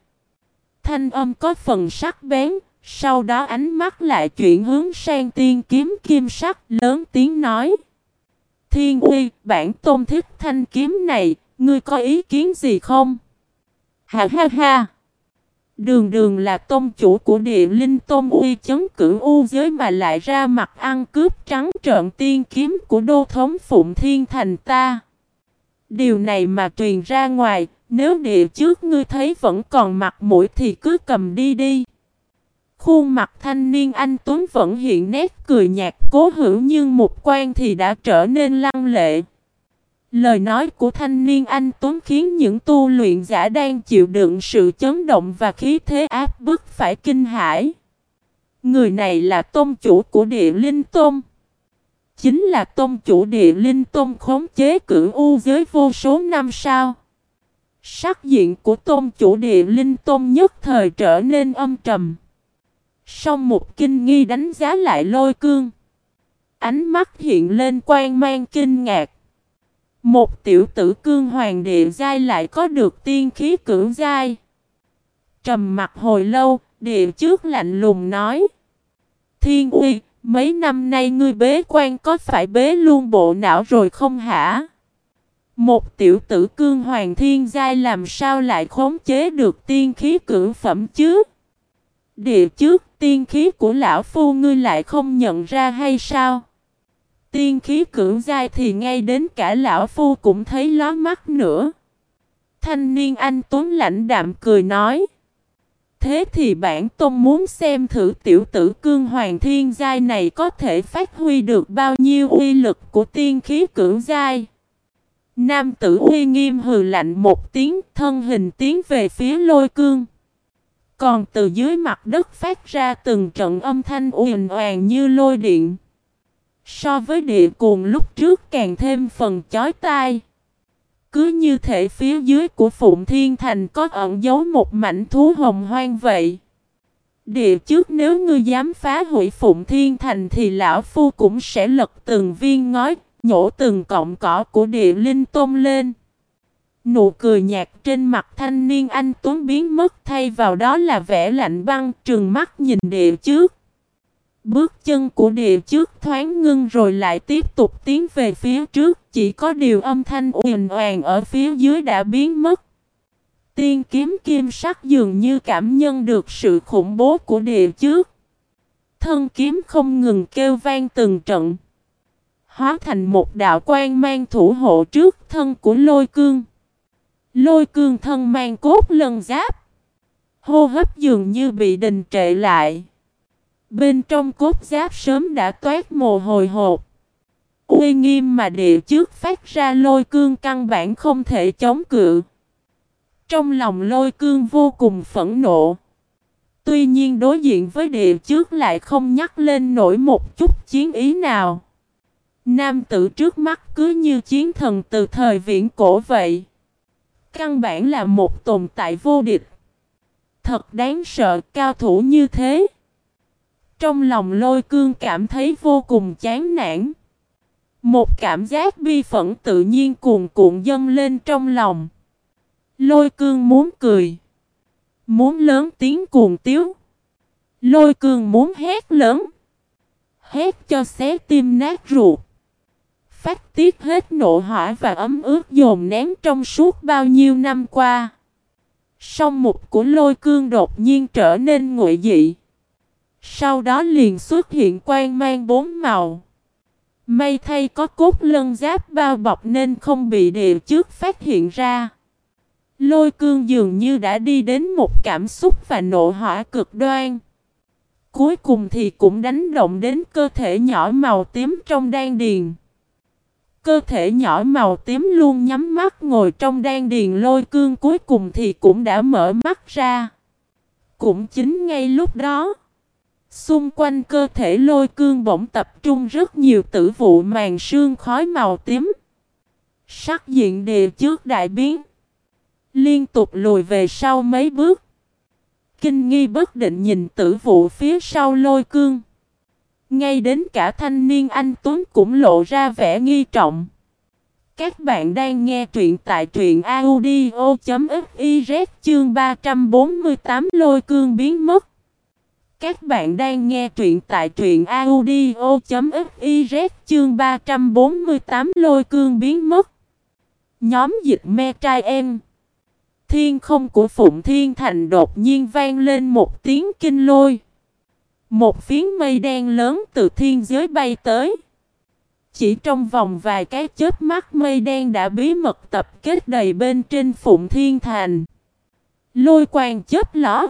Thanh âm có phần sắc bén, sau đó ánh mắt lại chuyển hướng sang tiên kiếm kim sắc lớn tiếng nói. Thiên uy, bản tôn thích thanh kiếm này, ngươi có ý kiến gì không? Ha ha ha! Đường đường là tôn chủ của địa linh tôn uy chấn cử u giới mà lại ra mặt ăn cướp trắng trợn tiên kiếm của đô thống Phụng Thiên Thành ta. Điều này mà truyền ra ngoài, nếu địa trước ngươi thấy vẫn còn mặt mũi thì cứ cầm đi đi. Khuôn mặt thanh niên anh Tuấn vẫn hiện nét cười nhạt cố hữu nhưng một quan thì đã trở nên lăng lệ. Lời nói của thanh niên anh Tuấn khiến những tu luyện giả đang chịu đựng sự chấn động và khí thế áp bức phải kinh hãi. Người này là tôn chủ của địa linh tôn. Chính là tôn chủ địa linh tôn khống chế cửu u giới vô số năm sau. Sắc diện của tôn chủ địa linh tôn nhất thời trở nên âm trầm. Sau một kinh nghi đánh giá lại lôi cương. Ánh mắt hiện lên quan mang kinh ngạc. Một tiểu tử cương hoàng địa giai lại có được tiên khí cưỡng giai. Trầm mặt hồi lâu, địa trước lạnh lùng nói. Thiên uy, mấy năm nay ngươi bế quan có phải bế luôn bộ não rồi không hả? Một tiểu tử cương hoàng thiên giai làm sao lại khống chế được tiên khí cưỡng phẩm chứ? Địa trước tiên khí của lão phu ngươi lại không nhận ra hay sao? Tiên khí cưỡng dai thì ngay đến cả lão phu cũng thấy ló mắt nữa. Thanh niên anh Tuấn lãnh đạm cười nói. Thế thì bản tôn muốn xem thử tiểu tử cương hoàng thiên giai này có thể phát huy được bao nhiêu uy lực của tiên khí cưỡng giai. Nam tử uy nghiêm hừ lạnh một tiếng, thân hình tiến về phía lôi cương. Còn từ dưới mặt đất phát ra từng trận âm thanh uyền oàn như lôi điện. So với địa cuồng lúc trước càng thêm phần chói tai. Cứ như thể phía dưới của Phụng Thiên Thành có ẩn giấu một mảnh thú hồng hoang vậy. Địa trước nếu ngươi dám phá hủy Phụng Thiên Thành thì lão phu cũng sẽ lật từng viên ngói, nhổ từng cọng cỏ của địa linh tôn lên. Nụ cười nhạt trên mặt thanh niên anh Tuấn biến mất thay vào đó là vẻ lạnh băng trừng mắt nhìn địa trước. Bước chân của địa trước thoáng ngưng rồi lại tiếp tục tiến về phía trước, chỉ có điều âm thanh uyền oàn ở phía dưới đã biến mất. Tiên kiếm kim sắc dường như cảm nhận được sự khủng bố của địa trước. Thân kiếm không ngừng kêu vang từng trận. Hóa thành một đạo quan mang thủ hộ trước thân của lôi cương. Lôi cương thân mang cốt lân giáp. Hô hấp dường như bị đình trệ lại. Bên trong cốt giáp sớm đã toát mồ hồi hột. Uy nghiêm mà địa trước phát ra lôi cương căn bản không thể chống cự. Trong lòng lôi cương vô cùng phẫn nộ. Tuy nhiên đối diện với địa trước lại không nhắc lên nổi một chút chiến ý nào. Nam tử trước mắt cứ như chiến thần từ thời viễn cổ vậy. Căn bản là một tồn tại vô địch. Thật đáng sợ, cao thủ như thế. Trong lòng lôi cương cảm thấy vô cùng chán nản. Một cảm giác bi phẫn tự nhiên cuồn cuộn dâng lên trong lòng. Lôi cương muốn cười. Muốn lớn tiếng cuồng tiếu. Lôi cương muốn hét lớn. Hét cho xé tim nát ruột. Phát tiết hết nộ hỏa và ấm ướt dồn nén trong suốt bao nhiêu năm qua. Song mục của lôi cương đột nhiên trở nên nguội dị. Sau đó liền xuất hiện quang mang bốn màu. May thay có cốt lân giáp bao bọc nên không bị địa trước phát hiện ra. Lôi cương dường như đã đi đến một cảm xúc và nộ hỏa cực đoan. Cuối cùng thì cũng đánh động đến cơ thể nhỏ màu tím trong đan điền. Cơ thể nhỏ màu tím luôn nhắm mắt ngồi trong đan điền lôi cương cuối cùng thì cũng đã mở mắt ra. Cũng chính ngay lúc đó. Xung quanh cơ thể lôi cương bỗng tập trung rất nhiều tử vụ màn sương khói màu tím. Sắc diện đều trước đại biến. Liên tục lùi về sau mấy bước. Kinh nghi bất định nhìn tử vụ phía sau lôi cương. Ngay đến cả thanh niên anh Tuấn cũng lộ ra vẻ nghi trọng. Các bạn đang nghe truyện tại truyện audio.fiz chương 348 lôi cương biến mất. Các bạn đang nghe truyện tại truyện audio.fiz chương 348 lôi cương biến mất. Nhóm dịch me trai em. Thiên không của Phụng Thiên Thành đột nhiên vang lên một tiếng kinh lôi. Một phiến mây đen lớn từ thiên giới bay tới. Chỉ trong vòng vài cái chớp mắt, mây đen đã bí mật tập kết đầy bên trên Phụng Thiên Thành. Lôi quang chớp ló.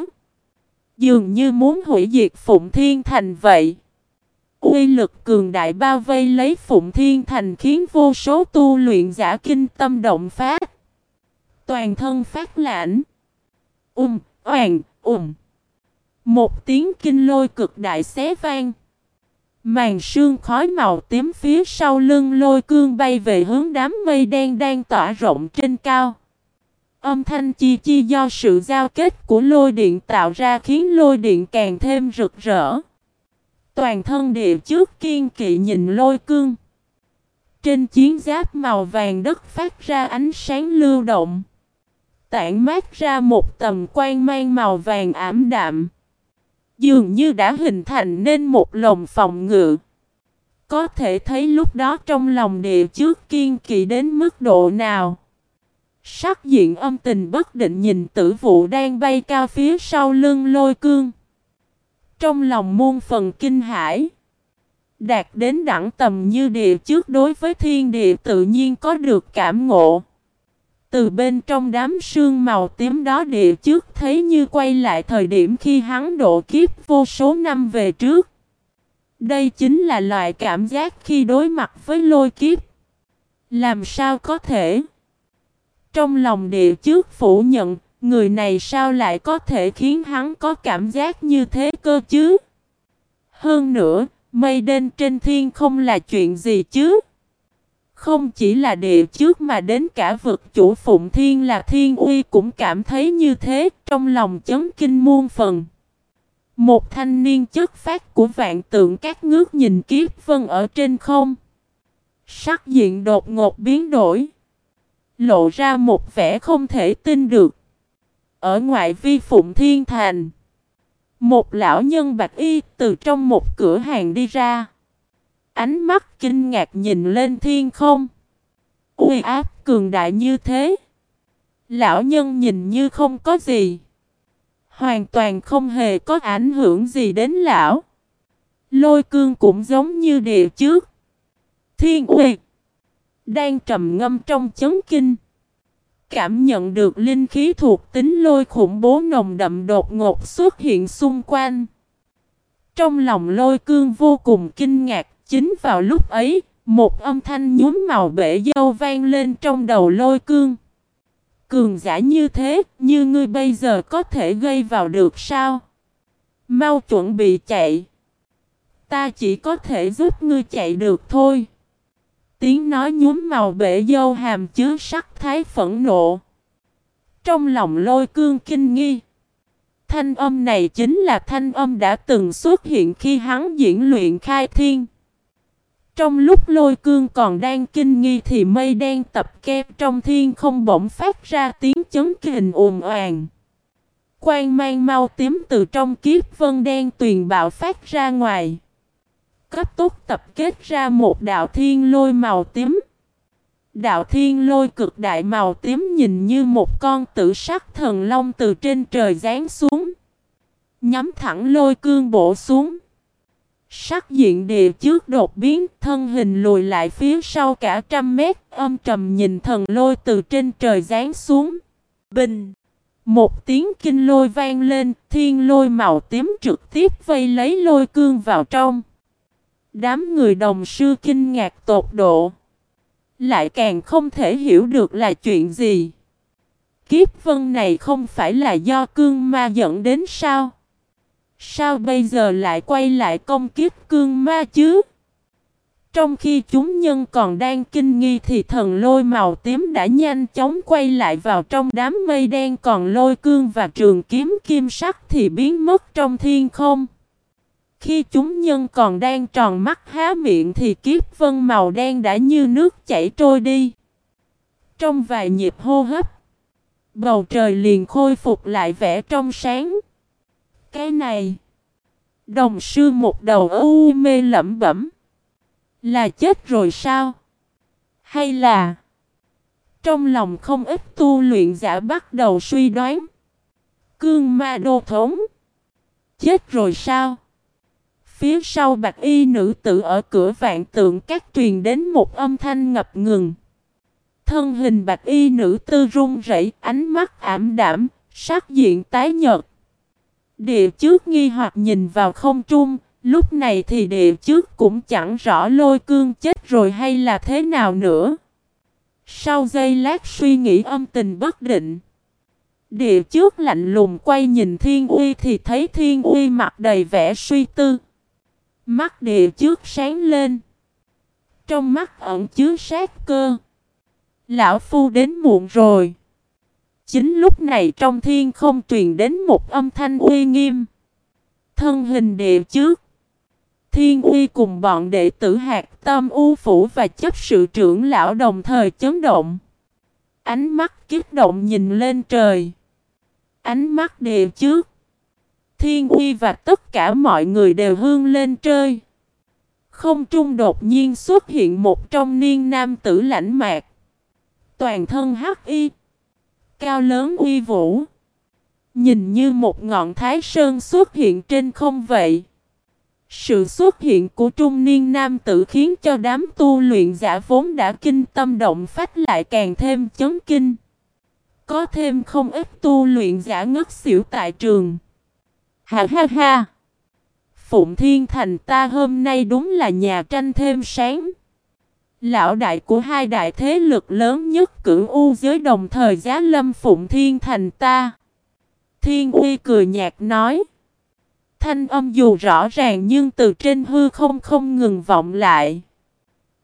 Dường như muốn hủy diệt Phụng Thiên Thành vậy. Uy lực cường đại bao vây lấy Phụng Thiên Thành khiến vô số tu luyện giả kinh tâm động phát. Toàn thân phát lãnh. Ùm, oàn, ùm. Một tiếng kinh lôi cực đại xé vang. Màn sương khói màu tím phía sau lưng lôi cương bay về hướng đám mây đen đang tỏa rộng trên cao. Âm thanh chi chi do sự giao kết của lôi điện tạo ra khiến lôi điện càng thêm rực rỡ. Toàn thân địa trước kiên kỵ nhìn lôi cương. Trên chiến giáp màu vàng đất phát ra ánh sáng lưu động. Tản mát ra một tầm quan mang màu vàng ảm đạm. Dường như đã hình thành nên một lồng phòng ngự. Có thể thấy lúc đó trong lòng địa trước kiên kỵ đến mức độ nào. Sắc diện âm tình bất định nhìn tử vụ đang bay cao phía sau lưng lôi cương. Trong lòng muôn phần kinh hãi. Đạt đến đẳng tầm như địa trước đối với thiên địa tự nhiên có được cảm ngộ. Từ bên trong đám sương màu tím đó địa trước thấy như quay lại thời điểm khi hắn độ kiếp vô số năm về trước. Đây chính là loại cảm giác khi đối mặt với lôi kiếp. Làm sao có thể? Trong lòng địa trước phủ nhận, người này sao lại có thể khiến hắn có cảm giác như thế cơ chứ? Hơn nữa, mây đen trên thiên không là chuyện gì chứ? Không chỉ là địa trước mà đến cả vực chủ Phụng Thiên là Thiên Uy cũng cảm thấy như thế, trong lòng chấn kinh muôn phần. Một thanh niên chất phát của vạn tượng các ngước nhìn kiếp vân ở trên không. Sắc diện đột ngột biến đổi. Lộ ra một vẻ không thể tin được. Ở ngoại vi Phụng Thiên Thành. Một lão nhân bạch y từ trong một cửa hàng đi ra. Ánh mắt kinh ngạc nhìn lên thiên không. Uy áp cường đại như thế. Lão nhân nhìn như không có gì. Hoàn toàn không hề có ảnh hưởng gì đến lão. Lôi cương cũng giống như địa trước. Thiên uy. Đang trầm ngâm trong chấn kinh. Cảm nhận được linh khí thuộc tính lôi khủng bố nồng đậm đột ngột xuất hiện xung quanh. Trong lòng lôi cương vô cùng kinh ngạc, chính vào lúc ấy, Một âm thanh nhúm màu bể dâu vang lên trong đầu lôi cương. Cường giả như thế, như ngươi bây giờ có thể gây vào được sao? Mau chuẩn bị chạy. Ta chỉ có thể giúp ngươi chạy được thôi. Tiếng nói nhúm màu bể dâu hàm chứa sắc thái phẫn nộ. Trong lòng lôi cương kinh nghi. Thanh âm này chính là thanh âm đã từng xuất hiện khi hắn diễn luyện khai thiên. Trong lúc lôi cương còn đang kinh nghi thì mây đen tập kép trong thiên không bỗng phát ra tiếng chấn kình ồn ào. Quang mang mau tím từ trong kiếp vân đen tuyền bạo phát ra ngoài. Cấp tốc tập kết ra một đạo thiên lôi màu tím. Đạo thiên lôi cực đại màu tím nhìn như một con tử sắc thần long từ trên trời giáng xuống. Nhắm thẳng lôi cương bổ xuống. Sắc diện địa trước đột biến, thân hình lùi lại phía sau cả trăm mét, âm trầm nhìn thần lôi từ trên trời giáng xuống. Bình! Một tiếng kinh lôi vang lên, thiên lôi màu tím trực tiếp vây lấy lôi cương vào trong. Đám người đồng sư kinh ngạc tột độ. Lại càng không thể hiểu được là chuyện gì. Kiếp vân này không phải là do cương ma dẫn đến sao? Sao bây giờ lại quay lại công kiếp cương ma chứ? Trong khi chúng nhân còn đang kinh nghi thì thần lôi màu tím đã nhanh chóng quay lại vào trong đám mây đen còn lôi cương và trường kiếm kim sắc thì biến mất trong thiên không. Khi chúng nhân còn đang tròn mắt há miệng thì kiếp vân màu đen đã như nước chảy trôi đi. Trong vài nhịp hô hấp, bầu trời liền khôi phục lại vẻ trong sáng. Cái này, đồng sư một đầu u mê lẩm bẩm. Là chết rồi sao? Hay là trong lòng không ít tu luyện giả bắt đầu suy đoán. Cương ma đô thống. Chết rồi sao? Phía sau bạch y nữ tử ở cửa vạn tượng các truyền đến một âm thanh ngập ngừng. Thân hình bạch y nữ tư run rẩy, ánh mắt ảm đạm, sắc diện tái nhợt. Địa trước nghi hoặc nhìn vào không trung, lúc này thì địa trước cũng chẳng rõ lôi cương chết rồi hay là thế nào nữa. Sau giây lát suy nghĩ âm tình bất định. Địa trước lạnh lùng quay nhìn thiên uy thì thấy thiên uy mặt đầy vẻ suy tư. Mắt địa trước sáng lên. Trong mắt ẩn chứa sát cơ. Lão Phu đến muộn rồi. Chính lúc này trong thiên không truyền đến một âm thanh uy nghiêm. Thân hình địa trước. Thiên uy cùng bọn đệ tử hạt tâm u phủ và chấp sự trưởng lão đồng thời chấn động. Ánh mắt kiếp động nhìn lên trời. Ánh mắt địa trước. Thiên uy và tất cả mọi người đều hương lên trời. Không trung đột nhiên xuất hiện một trong niên nam tử lãnh mạc. Toàn thân hắc y. Cao lớn uy vũ. Nhìn như một ngọn thái sơn xuất hiện trên không vậy. Sự xuất hiện của trung niên nam tử khiến cho đám tu luyện giả vốn đã kinh tâm động phách lại càng thêm chấn kinh. Có thêm không ít tu luyện giả ngất xỉu tại trường. Ha ha ha! Phụng Thiên Thành ta hôm nay đúng là nhà tranh thêm sáng. Lão đại của hai đại thế lực lớn nhất cửu u giới đồng thời giá lâm Phụng Thiên Thành ta. Thiên uy cười nhạt nói. Thanh âm dù rõ ràng nhưng từ trên hư không không ngừng vọng lại.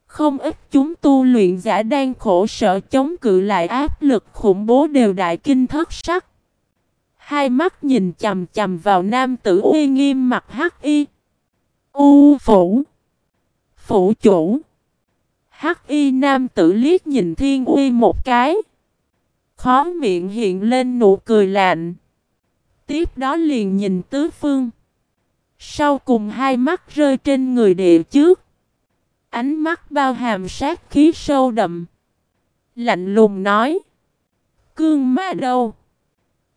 Không ít chúng tu luyện giả đang khổ sở chống cự lại áp lực khủng bố đều đại kinh thất sắc. Hai mắt nhìn chầm chầm vào nam tử uy nghiêm mặt hắc y. U phủ. Phủ chủ. Hắc y nam tử liếc nhìn thiên uy một cái. Khó miệng hiện lên nụ cười lạnh. Tiếp đó liền nhìn tứ phương. Sau cùng hai mắt rơi trên người địa trước. Ánh mắt bao hàm sát khí sâu đậm. Lạnh lùng nói. Cương ma đâu?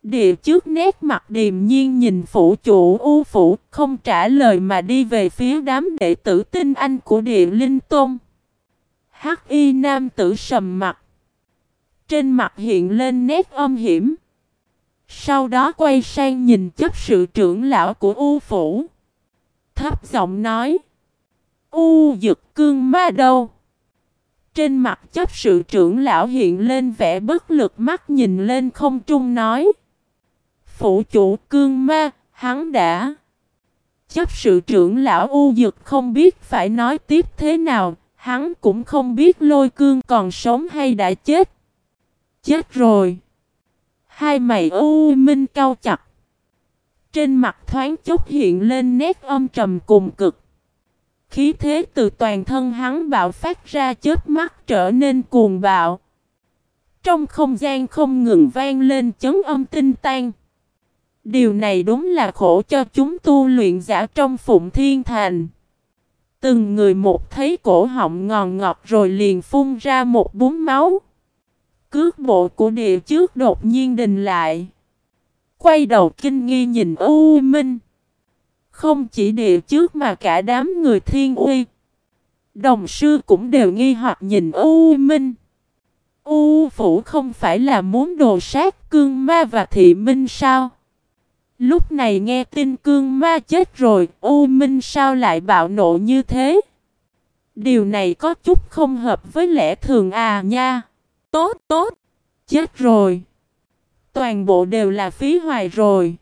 Địa trước nét mặt điềm nhiên nhìn phủ chủ u phủ, không trả lời mà đi về phía đám đệ tử tinh anh của địa linh tôn. Hắc y nam tử sầm mặt. Trên mặt hiện lên nét âm hiểm. Sau đó quay sang nhìn chấp sự trưởng lão của U Phủ. Thấp giọng nói. U dực cương ma đâu? Trên mặt chấp sự trưởng lão hiện lên vẻ bất lực, mắt nhìn lên không trung nói. Phủ chủ cương ma, hắn đã. Chấp sự trưởng lão U Dực không biết phải nói tiếp thế nào, hắn cũng không biết lôi cương còn sống hay đã chết. Chết rồi. Hai mày U Minh cao chặt. Trên mặt thoáng chốc hiện lên nét âm trầm cùng cực. Khí thế từ toàn thân hắn bạo phát ra chớp mắt trở nên cuồng bạo. Trong không gian không ngừng vang lên chấn âm tinh tan. Điều này đúng là khổ cho chúng tu luyện giả trong Phụng Thiên Thành. Từng người một thấy cổ họng ngòn ngọt rồi liền phun ra một bún máu. Cước bộ của địa trước đột nhiên đình lại. Quay đầu kinh nghi nhìn U Minh. Không chỉ địa trước mà cả đám người thiên uy. Đồng sư cũng đều nghi hoặc nhìn U Minh. U Phủ không phải là muốn đồ sát cương ma và thị minh sao? Lúc này nghe tin cương ma chết rồi, U Minh sao lại bạo nộ như thế? Điều này có chút không hợp với lẽ thường à nha. Tốt, tốt, chết rồi. Toàn bộ đều là phí hoài rồi.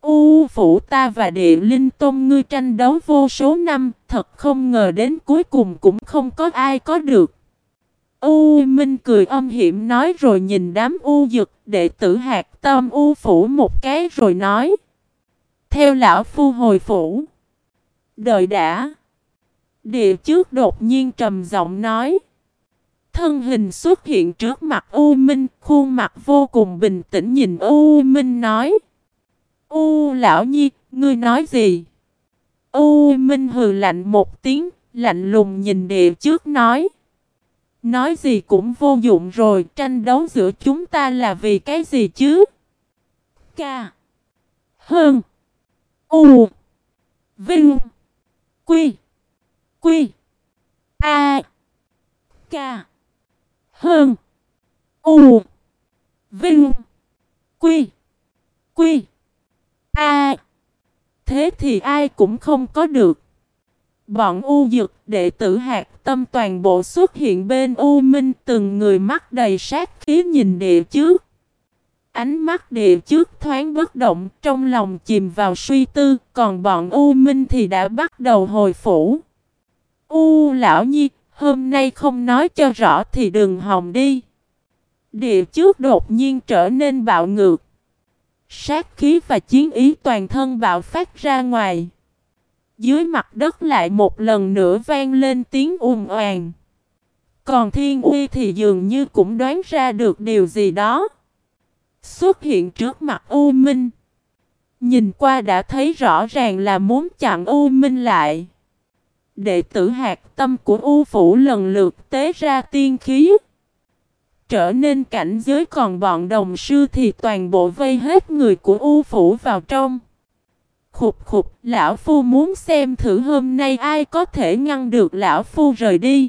U phủ ta và địa linh tôn ngươi tranh đấu vô số năm, thật không ngờ đến cuối cùng cũng không có ai có được. U Minh cười âm hiểm nói rồi nhìn đám U dực đệ tử hạt tâm U phủ một cái rồi nói. Theo lão phu hồi phủ. Đợi đã. Địa trước đột nhiên trầm giọng nói. Thân hình xuất hiện trước mặt U Minh, khuôn mặt vô cùng bình tĩnh nhìn U Minh nói. U lão nhi, ngươi nói gì? U Minh hừ lạnh một tiếng, lạnh lùng nhìn địa trước nói. Nói gì cũng vô dụng rồi, tranh đấu giữa chúng ta là vì cái gì chứ? Ca. Hơn. U. Vinh. Quy. Quy. A. Ca. Hơn. U. Vinh. Quy. Quy. A. thế thì ai cũng không có được. Bọn U Dực đệ tử hạt tâm toàn bộ xuất hiện bên U Minh, từng người mắt đầy sát khí nhìn địa trước. Ánh mắt địa trước thoáng bất động, trong lòng chìm vào suy tư, còn bọn U Minh thì đã bắt đầu hồi phủ. U lão nhi, hôm nay không nói cho rõ thì đừng hòng đi. Địa trước đột nhiên trở nên bạo ngược. Sát khí và chiến ý toàn thân bạo phát ra ngoài. Dưới mặt đất lại một lần nữa vang lên tiếng ùm oàn. Còn thiên uy thì dường như cũng đoán ra được điều gì đó. Xuất hiện trước mặt U Minh. Nhìn qua đã thấy rõ ràng là muốn chặn U Minh lại. Đệ tử hạt tâm của U Phủ lần lượt tế ra tiên khí. Trở nên cảnh giới còn bọn đồng sư thì toàn bộ vây hết người của U Phủ vào trong. Khục khục, lão phu muốn xem thử hôm nay ai có thể ngăn được lão phu rời đi.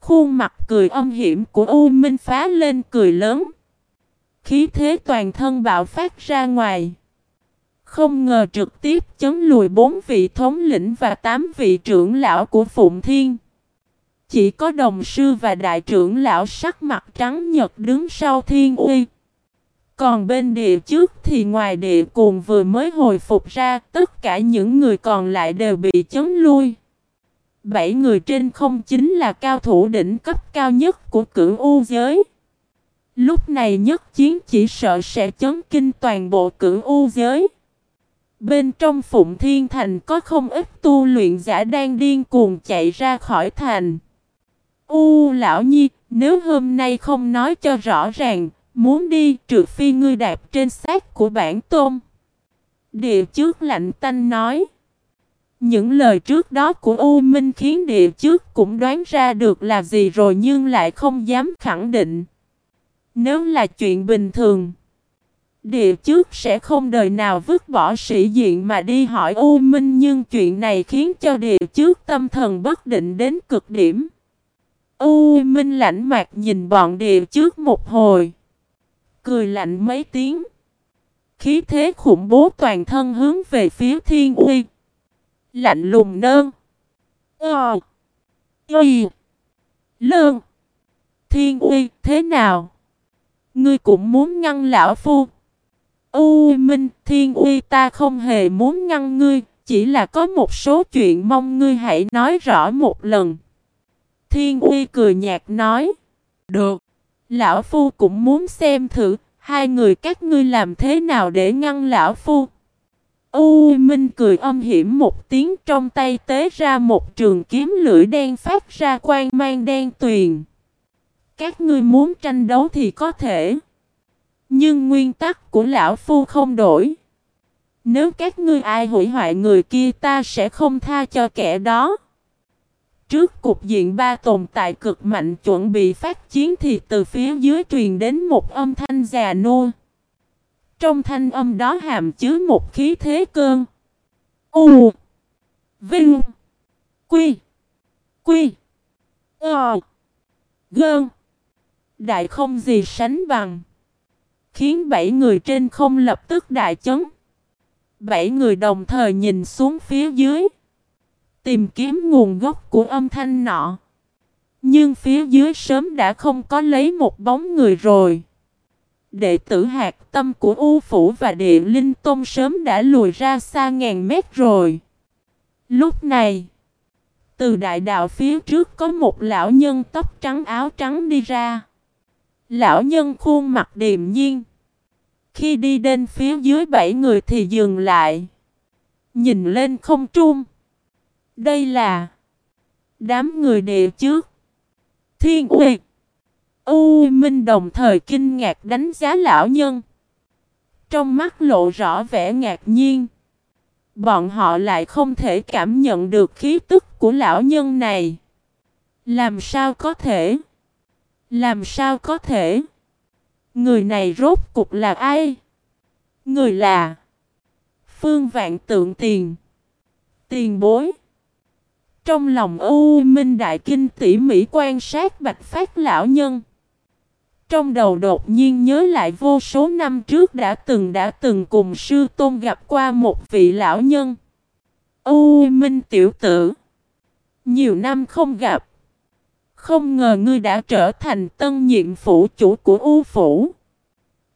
Khuôn mặt cười âm hiểm của U Minh phá lên cười lớn. Khí thế toàn thân bạo phát ra ngoài. Không ngờ trực tiếp chấn lùi bốn vị thống lĩnh và tám vị trưởng lão của Phụng Thiên. Chỉ có đồng sư và đại trưởng lão sắc mặt trắng nhật đứng sau thiên uy. Còn bên địa trước thì ngoài địa cuồng vừa mới hồi phục ra, tất cả những người còn lại đều bị chấn lui. Bảy người trên không chính là cao thủ đỉnh cấp cao nhất của cửu U giới. Lúc này nhất chiến chỉ sợ sẽ chấn kinh toàn bộ cửu U giới. Bên trong Phụng Thiên Thành có không ít tu luyện giả đang điên cuồng chạy ra khỏi thành. U lão nhi, nếu hôm nay không nói cho rõ ràng, Muốn đi trừ phi ngươi đạp trên xác của bản tôn. Địa trước lạnh tanh nói. Những lời trước đó của U Minh khiến địa trước cũng đoán ra được là gì rồi nhưng lại không dám khẳng định. Nếu là chuyện bình thường, địa trước sẽ không đời nào vứt bỏ sĩ diện mà đi hỏi U Minh nhưng chuyện này khiến cho địa trước tâm thần bất định đến cực điểm. U Minh lãnh mạc nhìn bọn địa trước một hồi cười lạnh mấy tiếng. Khí thế khủng bố toàn thân hướng về phía thiên uy. Lạnh lùng nơn. Ờ. Y. Lơn. Thiên uy, thế nào? Ngươi cũng muốn ngăn lão phu. U Minh, Thiên uy ta không hề muốn ngăn ngươi, chỉ là có một số chuyện mong ngươi hãy nói rõ một lần. Thiên uy cười nhạt nói. Được. Lão phu cũng muốn xem thử, hai người các ngươi làm thế nào để ngăn lão phu. U Minh cười âm hiểm một tiếng trong tay tế ra một trường kiếm lưỡi đen phát ra quang mang đen tuyền. Các ngươi muốn tranh đấu thì có thể. Nhưng nguyên tắc của lão phu không đổi. Nếu các ngươi ai hủy hoại người kia ta sẽ không tha cho kẻ đó. Trước cục diện ba tồn tại cực mạnh chuẩn bị phát chiến thì từ phía dưới truyền đến một âm thanh già nua. Trong thanh âm đó hàm chứa một khí thế cơn. U. Vinh. Quy. Quy. Ờ. Gơn. Đại không gì sánh bằng. Khiến bảy người trên không lập tức đại chấn. Bảy người đồng thời nhìn xuống phía dưới. Tìm kiếm nguồn gốc của âm thanh nọ. Nhưng phía dưới sớm đã không có lấy một bóng người rồi. Đệ tử hạt tâm của U Phủ và Địa Linh Tôn sớm đã lùi ra xa ngàn mét rồi. Lúc này, từ đại đạo phía trước có một lão nhân tóc trắng áo trắng đi ra. Lão nhân khuôn mặt điềm nhiên. Khi đi đến phía dưới bảy người thì dừng lại. Nhìn lên không trung. Đây là đám người địa trước. Thiên Uyệt. U Minh đồng thời kinh ngạc đánh giá lão nhân. Trong mắt lộ rõ vẻ ngạc nhiên. Bọn họ lại không thể cảm nhận được khí tức của lão nhân này. Làm sao có thể? Làm sao có thể? Người này rốt cục là ai? Người là Phương Vạn Tượng Tiền Tiền bối trong lòng U Minh Đại Kinh tỉ mỉ quan sát bạch phát lão nhân Trong đầu đột nhiên nhớ lại vô số năm trước đã từng đã từng cùng sư tôn gặp qua một vị lão nhân U Minh tiểu tử, Nhiều năm không gặp không ngờ ngươi đã trở thành tân nhiệm phủ chủ của U phủ.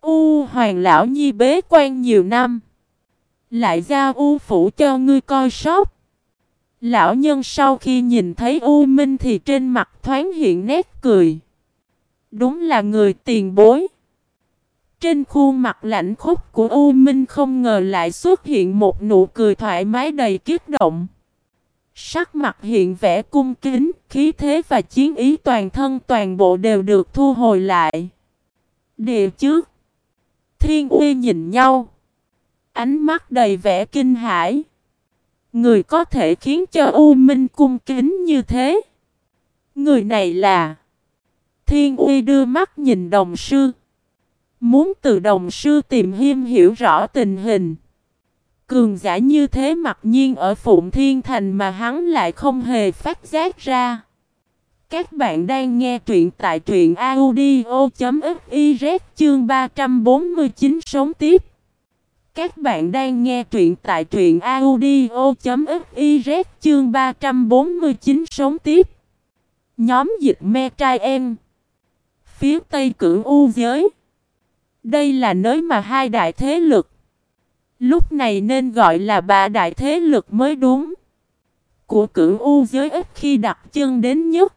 U hoàng lão nhi bế quan nhiều năm. Lại giao U phủ cho ngươi coi sóc. Lão nhân sau khi nhìn thấy U Minh thì trên mặt thoáng hiện nét cười. Đúng là người tiền bối. Trên khuôn mặt lạnh khúc của U Minh không ngờ lại xuất hiện một nụ cười thoải mái đầy kích động. Sắc mặt hiện vẻ cung kính, khí thế và chiến ý toàn thân toàn bộ đều được thu hồi lại. Địa trước, thiên uy nhìn nhau, ánh mắt đầy vẻ kinh hãi. Người có thể khiến cho U Minh cung kính như thế. Người này là Thiên uy đưa mắt nhìn đồng sư. Muốn từ đồng sư tìm hiêm hiểu rõ tình hình. Cường giả như thế mặc nhiên ở Phụng Thiên Thành mà hắn lại không hề phát giác ra. Các bạn đang nghe truyện tại truyện audio.fiz chương 349 sống tiếp. Các bạn đang nghe truyện tại truyện audio.fiz chương 349 sống tiếp. Nhóm dịch me trai em. Phía Tây cửu U giới. Đây là nơi mà hai đại thế lực Lúc này nên gọi là ba đại thế lực mới đúng. Của cửu U giới ít khi đặt chân đến nhất.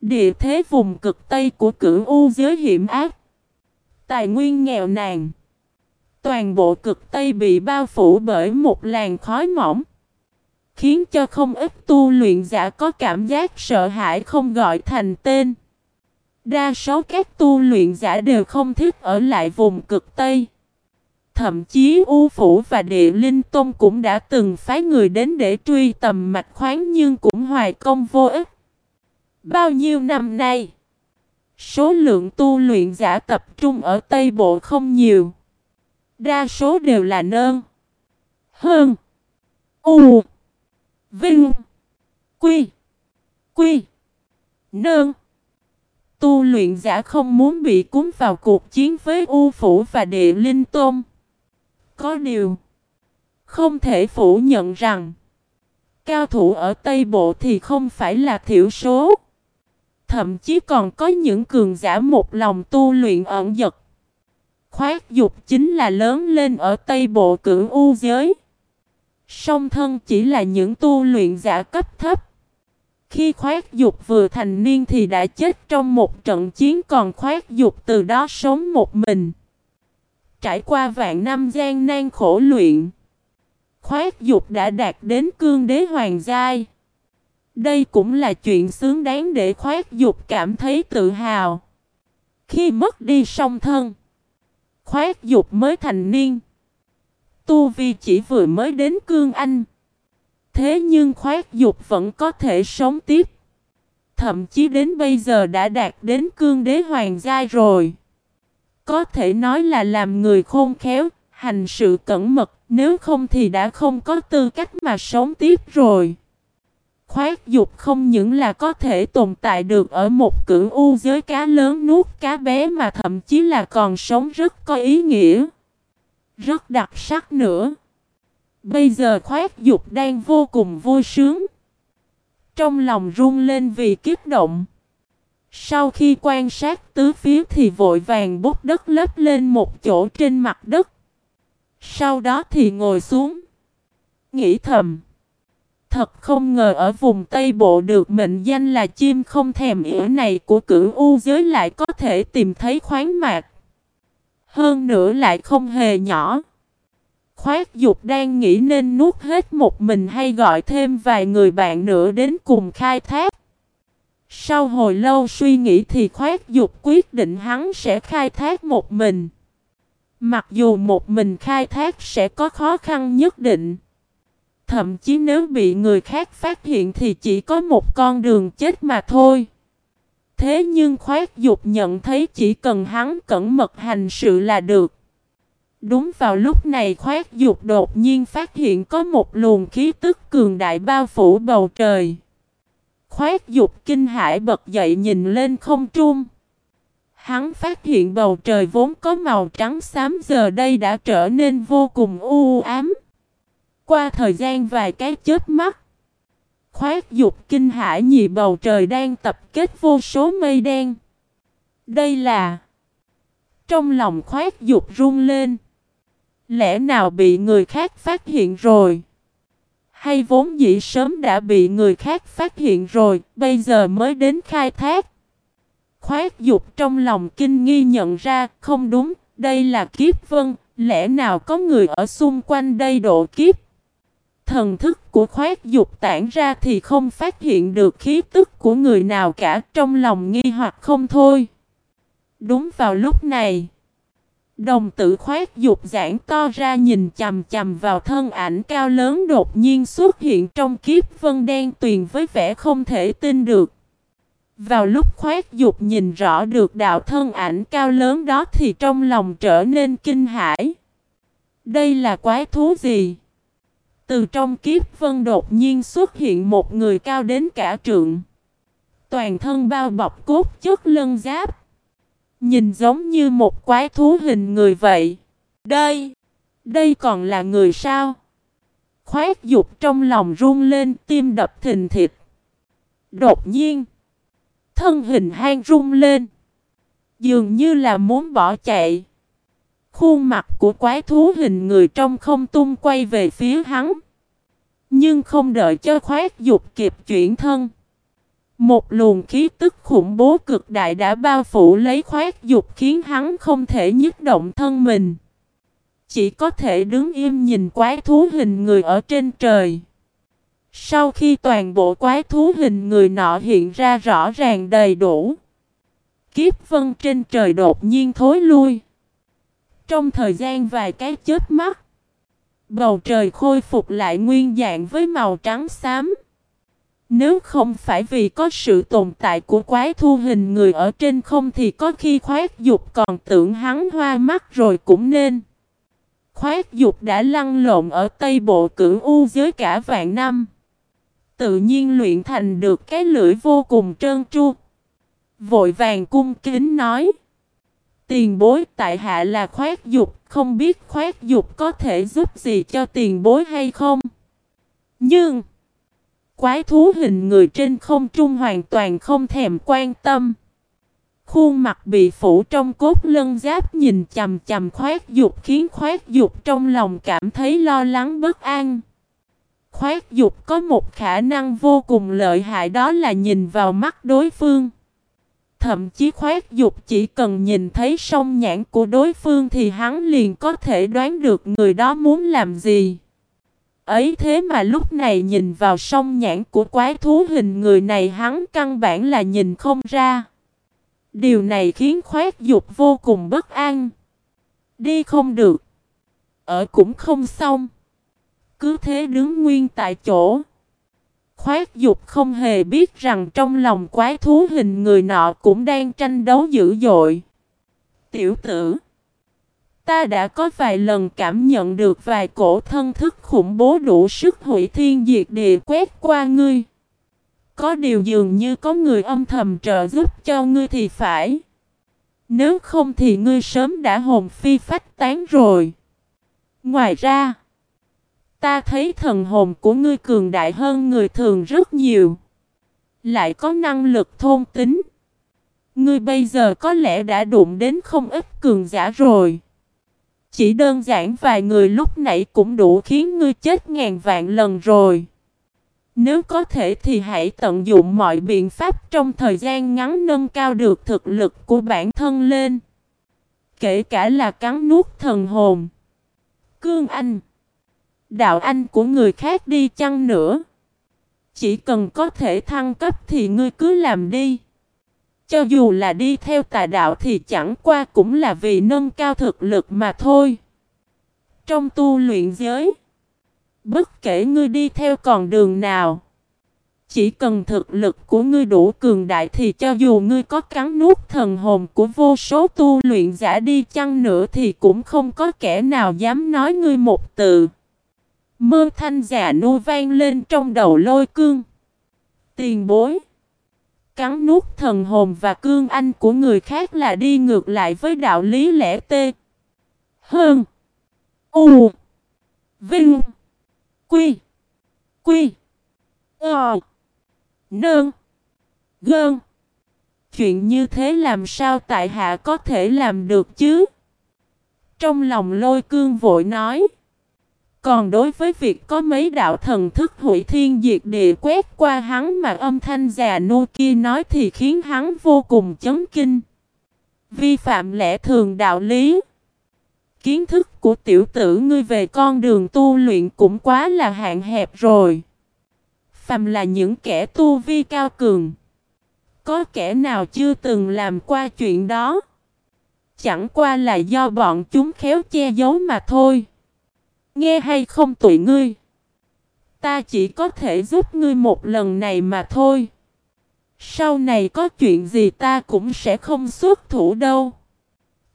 Địa thế vùng cực Tây của cửu U giới hiểm ác. Tài nguyên nghèo nàn. Toàn bộ cực Tây bị bao phủ bởi một làn khói mỏng. Khiến cho không ít tu luyện giả có cảm giác sợ hãi không gọi thành tên. Đa số các tu luyện giả đều không thích ở lại vùng cực Tây. Thậm chí U Phủ và Địa Linh Tôn cũng đã từng phái người đến để truy tầm mạch khoáng nhưng cũng hoài công vô ích. Bao nhiêu năm nay, số lượng tu luyện giả tập trung ở Tây Bộ không nhiều. Đa số đều là nơn, hơn, u, vinh, quy, quy, nơn. Tu luyện giả không muốn bị cuốn vào cuộc chiến với U Phủ và Địa Linh Tôn. Có điều, không thể phủ nhận rằng, cao thủ ở Tây Bộ thì không phải là thiểu số. thậm chí còn có những cường giả một lòng tu luyện ẩn dật. Khoát dục chính là lớn lên ở Tây Bộ cửu U giới. Song thân chỉ là những tu luyện giả cấp thấp. Khi khoát dục vừa thành niên thì đã chết trong một trận chiến còn khoát dục từ đó sống một mình. Trải qua vạn năm gian nan khổ luyện. Khoát dục đã đạt đến cương đế hoàng giai. Đây cũng là chuyện xứng đáng để khoát dục cảm thấy tự hào. Khi mất đi song thân, khoát dục mới thành niên. Tu Vi chỉ vừa mới đến cương anh. Thế nhưng khoát dục vẫn có thể sống tiếp. Thậm chí đến bây giờ đã đạt đến cương đế hoàng giai rồi. Có thể nói là làm người khôn khéo, hành sự cẩn mật, nếu không thì đã không có tư cách mà sống tiếp rồi. Khoát dục không những là có thể tồn tại được ở một cửu u giới cá lớn nuốt cá bé mà thậm chí là còn sống rất có ý nghĩa. Rất đặc sắc nữa. Bây giờ khoát dục đang vô cùng vui sướng. Trong lòng run lên vì kiếp động. Sau khi quan sát tứ phía thì vội vàng bút đất lấp lên một chỗ trên mặt đất. Sau đó thì ngồi xuống. Nghĩ thầm. Thật không ngờ ở vùng Tây Bộ được mệnh danh là chim không thèm ỉa này của cửu U giới lại có thể tìm thấy khoáng mạc. Hơn nữa lại không hề nhỏ. Khoát dục đang nghĩ nên nuốt hết một mình hay gọi thêm vài người bạn nữa đến cùng khai thác. Sau hồi lâu suy nghĩ thì khoát dục quyết định hắn sẽ khai thác một mình. Mặc dù một mình khai thác sẽ có khó khăn nhất định. Thậm chí nếu bị người khác phát hiện thì chỉ có một con đường chết mà thôi. Thế nhưng khoát dục nhận thấy chỉ cần hắn cẩn mật hành sự là được. Đúng vào lúc này khoát dục đột nhiên phát hiện có một luồng khí tức cường đại bao phủ bầu trời. Khoát dục kinh hãi bật dậy nhìn lên không trung. Hắn phát hiện bầu trời vốn có màu trắng xám giờ đây đã trở nên vô cùng u ám. Qua thời gian vài cái chết mắt. Khoát dục kinh hãi nhị bầu trời đang tập kết vô số mây đen. Đây là... Trong lòng khoát dục run lên. Lẽ nào bị người khác phát hiện rồi? Hay vốn dĩ sớm đã bị người khác phát hiện rồi, bây giờ mới đến khai thác? Khoát dục trong lòng kinh nghi nhận ra, không đúng, đây là kiếp vân, lẽ nào có người ở xung quanh đây độ kiếp? Thần thức của khoát dục tản ra thì không phát hiện được khí tức của người nào cả trong lòng nghi hoặc không thôi. Đúng vào lúc này, đồng tử khoát dục giãn to ra nhìn chầm chầm vào thân ảnh cao lớn đột nhiên xuất hiện trong kiếp vân đen tuyền với vẻ không thể tin được. Vào lúc khoát dục nhìn rõ được đạo thân ảnh cao lớn đó thì trong lòng trở nên kinh hãi. Đây là quái thú gì? Từ trong kiếp vân đột nhiên xuất hiện một người cao đến cả trượng. Toàn thân bao bọc cốt chất lân giáp. Nhìn giống như một quái thú hình người vậy. Đây, đây còn là người sao? Khoát dục trong lòng run lên tim đập thình thịt. Đột nhiên, thân hình hang rung lên. Dường như là muốn bỏ chạy. Khuôn mặt của quái thú hình người trong không tung quay về phía hắn. Nhưng không đợi cho khoát dục kịp chuyển thân. Một luồng khí tức khủng bố cực đại đã bao phủ lấy khoát dục khiến hắn không thể nhức động thân mình. Chỉ có thể đứng im nhìn quái thú hình người ở trên trời. Sau khi toàn bộ quái thú hình người nọ hiện ra rõ ràng đầy đủ. Kiếp vân trên trời đột nhiên thối lui. Trong thời gian vài cái chết mắt. Bầu trời khôi phục lại nguyên dạng với màu trắng xám. Nếu không phải vì có sự tồn tại của quái thu hình người ở trên không thì có khi khoát dục còn tưởng hắn hoa mắt rồi cũng nên. Khoát dục đã lăn lộn ở Tây Bộ cửu U giới cả vạn năm. Tự nhiên luyện thành được cái lưỡi vô cùng trơn tru. Vội vàng cung kính nói. Tiền bối tại hạ là khoát dục, không biết khoát dục có thể giúp gì cho tiền bối hay không? Nhưng, Quái thú hình người trên không trung hoàn toàn không thèm quan tâm. Khuôn mặt bị phủ trong cốt lân giáp nhìn chầm chầm khoát dục khiến khoát dục trong lòng cảm thấy lo lắng bất an. Khoát dục có một khả năng vô cùng lợi hại đó là nhìn vào mắt đối phương. Thậm chí khoét dục chỉ cần nhìn thấy song nhãn của đối phương thì hắn liền có thể đoán được người đó muốn làm gì. Ấy thế mà lúc này nhìn vào song nhãn của quái thú hình người này hắn căn bản là nhìn không ra. Điều này khiến khoét dục vô cùng bất an. Đi không được. Ở cũng không xong. Cứ thế đứng nguyên tại chỗ khoát dục không hề biết rằng trong lòng quái thú hình người nọ cũng đang tranh đấu dữ dội. Tiểu tử. Ta đã có vài lần cảm nhận được vài cổ thân thức khủng bố đủ sức hủy thiên diệt địa quét qua ngươi. Có điều dường như có người âm thầm trợ giúp cho ngươi thì phải. Nếu không thì ngươi sớm đã hồn phi phách tán rồi. Ngoài ra, ta thấy thần hồn của ngươi cường đại hơn người thường rất nhiều. Lại có năng lực thôn tính. Ngươi bây giờ có lẽ đã đụng đến không ít cường giả rồi. Chỉ đơn giản vài người lúc nãy cũng đủ khiến ngươi chết ngàn vạn lần rồi. Nếu có thể thì hãy tận dụng mọi biện pháp trong thời gian ngắn nâng cao được thực lực của bản thân lên. Kể cả là cắn nuốt thần hồn. Cương anh. Đạo anh của người khác đi chăng nữa. Chỉ cần có thể thăng cấp thì ngươi cứ làm đi. Cho dù là đi theo tà đạo thì chẳng qua cũng là vì nâng cao thực lực mà thôi. Trong tu luyện giới, bất kể ngươi đi theo con đường nào, chỉ cần thực lực của ngươi đủ cường đại thì cho dù ngươi có cắn nuốt thần hồn của vô số tu luyện giả đi chăng nữa thì cũng không có kẻ nào dám nói ngươi một từ. Mơ thanh giả nô vang lên trong đầu lôi cương. Tiền bối. Cắn nuốt thần hồn và cương anh của người khác là đi ngược lại với đạo lý lẽ tê. Hơn. U. Vinh. Quy. Quy. Ờ. nơn Gơn. Chuyện như thế làm sao tại hạ có thể làm được chứ? Trong lòng lôi cương vội nói. Còn đối với việc có mấy đạo thần thức hủy thiên diệt địa quét qua hắn mà âm thanh già nô kia nói thì khiến hắn vô cùng chấn kinh. Vi phạm lẽ thường đạo lý. Kiến thức của tiểu tử ngươi về con đường tu luyện cũng quá là hạn hẹp rồi. Phàm là những kẻ tu vi cao cường. Có kẻ nào chưa từng làm qua chuyện đó. Chẳng qua là do bọn chúng khéo che giấu mà thôi. Nghe hay không tụi ngươi? Ta chỉ có thể giúp ngươi một lần này mà thôi. Sau này có chuyện gì ta cũng sẽ không xuất thủ đâu.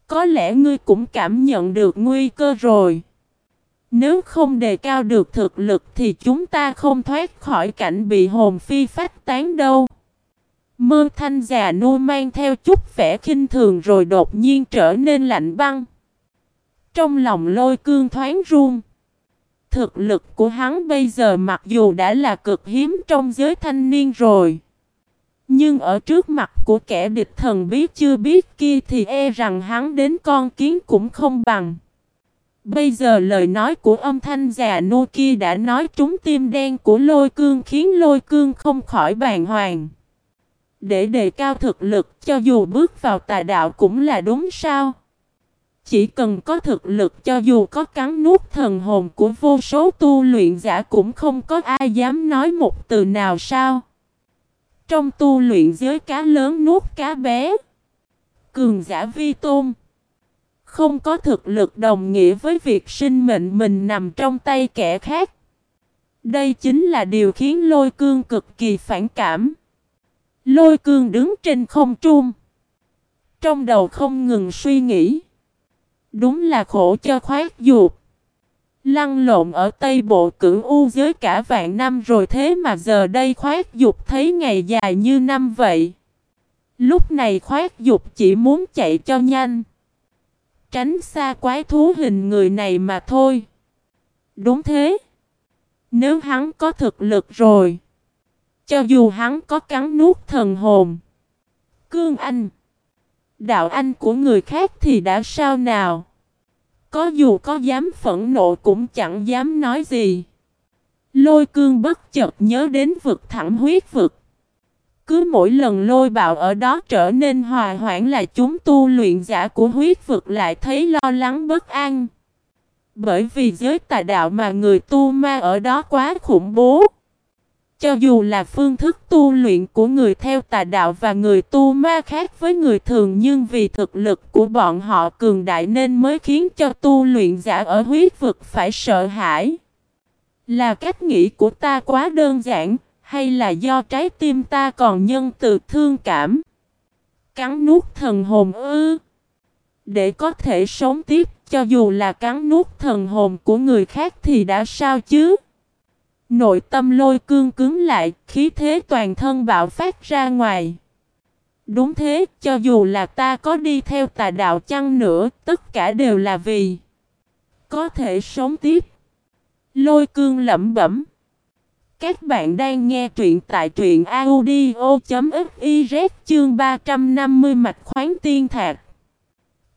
Có lẽ ngươi cũng cảm nhận được nguy cơ rồi. Nếu không đề cao được thực lực thì chúng ta không thoát khỏi cảnh bị hồn phi phách tán đâu. Mơ thanh già nuôi mang theo chút vẻ khinh thường rồi đột nhiên trở nên lạnh băng. Trong lòng lôi cương thoáng run. Thực lực của hắn bây giờ mặc dù đã là cực hiếm trong giới thanh niên rồi. Nhưng ở trước mặt của kẻ địch thần biết chưa biết kia thì e rằng hắn đến con kiến cũng không bằng. Bây giờ lời nói của âm thanh già nô kia đã nói trúng tim đen của lôi cương khiến lôi cương không khỏi bàn hoàng. Để đề cao thực lực cho dù bước vào tà đạo cũng là đúng sao? Chỉ cần có thực lực cho dù có cắn nuốt thần hồn của vô số tu luyện giả cũng không có ai dám nói một từ nào sao. Trong tu luyện giới cá lớn nuốt cá bé. Cường giả vi tôn. Không có thực lực đồng nghĩa với việc sinh mệnh mình nằm trong tay kẻ khác. Đây chính là điều khiến lôi cương cực kỳ phản cảm. Lôi cương đứng trên không trung. Trong đầu không ngừng suy nghĩ. Đúng là khổ cho khoát dục. Lăn lộn ở Tây Bộ cửu U giới cả vạn năm rồi thế mà giờ đây khoát dục thấy ngày dài như năm vậy. Lúc này khoát dục chỉ muốn chạy cho nhanh. Tránh xa quái thú hình người này mà thôi. Đúng thế. Nếu hắn có thực lực rồi. Cho dù hắn có cắn nuốt thần hồn. Cương Anh. Đạo anh của người khác thì đã sao nào? Có dù có dám phẫn nộ cũng chẳng dám nói gì. Lôi cương bất chợt nhớ đến vực thẳng huyết vực. Cứ mỗi lần lôi bạo ở đó trở nên hòa hoãn là chúng tu luyện giả của huyết vực lại thấy lo lắng bất an. Bởi vì giới tà đạo mà người tu ma ở đó quá khủng bố. Cho dù là phương thức tu luyện của người theo tà đạo và người tu ma khác với người thường nhưng vì thực lực của bọn họ cường đại nên mới khiến cho tu luyện giả ở huyết vực phải sợ hãi. Là cách nghĩ của ta quá đơn giản, hay là do trái tim ta còn nhân từ thương cảm? Cắn nuốt thần hồn ư? Để có thể sống tiếp, cho dù là cắn nuốt thần hồn của người khác thì đã sao chứ? Nội tâm lôi cương cứng lại, khí thế toàn thân bạo phát ra ngoài. Đúng thế, cho dù là ta có đi theo tà đạo chăng nữa, tất cả đều là vì có thể sống tiếp. Lôi cương lẩm bẩm. Các bạn đang nghe truyện tại truyện audio.fiz chương 350 mạch khoáng tiên thạc.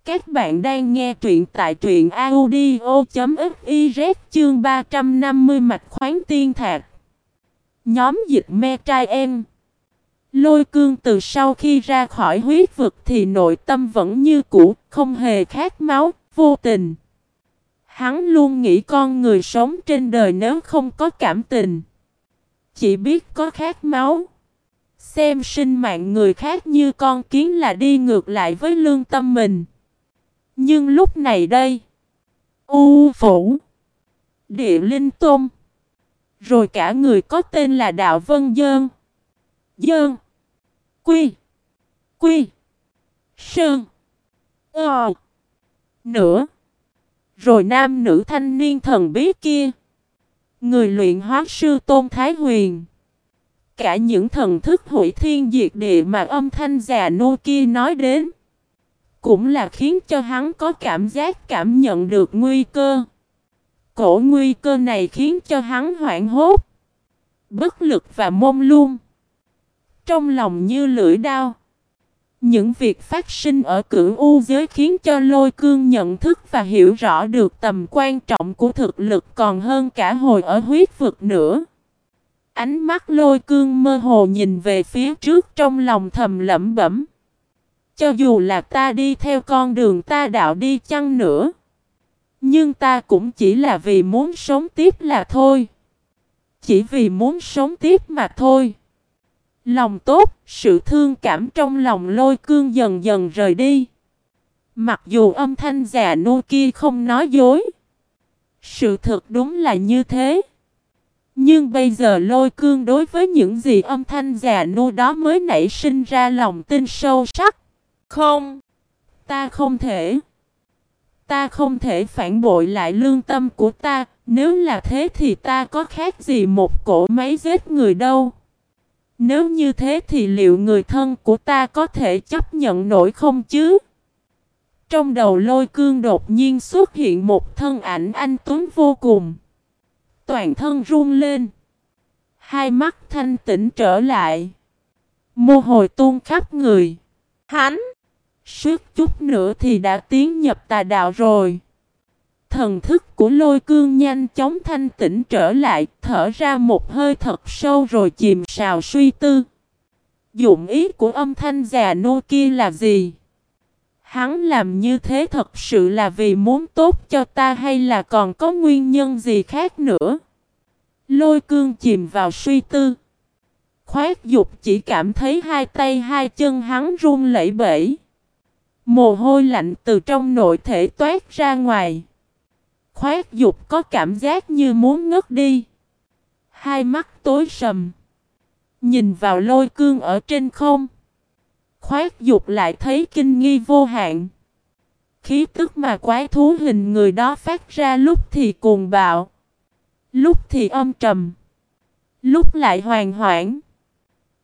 Các bạn đang nghe truyện tại truyện audio.fiz chương 350 mạch khoáng tiên thạc. Nhóm dịch me trai em. Lôi cương từ sau khi ra khỏi huyết vực thì nội tâm vẫn như cũ, không hề khát máu, vô tình. Hắn luôn nghĩ con người sống trên đời nếu không có cảm tình. Chỉ biết có khát máu. Xem sinh mạng người khác như con kiến là đi ngược lại với lương tâm mình. Nhưng lúc này đây, U Phủ, Địa Linh Tôn, rồi cả người có tên là Đạo Vân Dơn, Dơn, Quy, Quy, Sơn, Ờ, Nữa, rồi nam nữ thanh niên thần bí kia, người luyện hóa sư Tôn Thái Huyền. Cả những thần thức hủy thiên diệt địa mà âm thanh già nô kia nói đến cũng là khiến cho hắn có cảm giác cảm nhận được nguy cơ. Cổ nguy cơ này khiến cho hắn hoảng hốt, bất lực và mông lung. Trong lòng như lưỡi đao. Những việc phát sinh ở cửu u giới khiến cho lôi cương nhận thức và hiểu rõ được tầm quan trọng của thực lực còn hơn cả hồi ở huyết vực nữa. Ánh mắt lôi cương mơ hồ nhìn về phía trước trong lòng thầm lẩm bẩm. Cho dù là ta đi theo con đường ta đạo đi chăng nữa. Nhưng ta cũng chỉ là vì muốn sống tiếp là thôi. Chỉ vì muốn sống tiếp mà thôi. Lòng tốt, sự thương cảm trong lòng lôi cương dần dần rời đi. Mặc dù âm thanh già nô kia không nói dối. Sự thật đúng là như thế. Nhưng bây giờ lôi cương đối với những gì âm thanh già nô đó mới nảy sinh ra lòng tin sâu sắc. Không, ta không thể. Ta không thể phản bội lại lương tâm của ta, nếu là thế thì ta có khác gì một cổ máy giết người đâu. Nếu như thế thì liệu người thân của ta có thể chấp nhận nổi không chứ? Trong đầu lôi cương đột nhiên xuất hiện một thân ảnh anh tuấn vô cùng. Toàn thân run lên. Hai mắt thanh tĩnh trở lại. Mô hồi tuôn khắp người. Hắn! Suốt chút nữa thì đã tiến nhập tà đạo rồi. Thần thức của lôi cương nhanh chóng thanh tĩnh trở lại, thở ra một hơi thật sâu rồi chìm sào suy tư. Dụng ý của âm thanh già nô kia là gì? Hắn làm như thế thật sự là vì muốn tốt cho ta hay là còn có nguyên nhân gì khác nữa? Lôi cương chìm vào suy tư. Khoát dục chỉ cảm thấy hai tay hai chân hắn run lẩy bẩy. Mồ hôi lạnh từ trong nội thể toát ra ngoài. Khoát dục có cảm giác như muốn ngất đi. Hai mắt tối sầm. Nhìn vào lôi cương ở trên không. Khoát dục lại thấy kinh nghi vô hạn. Khí tức mà quái thú hình người đó phát ra lúc thì cuồng bạo. Lúc thì âm trầm. Lúc lại hoàn hoảng.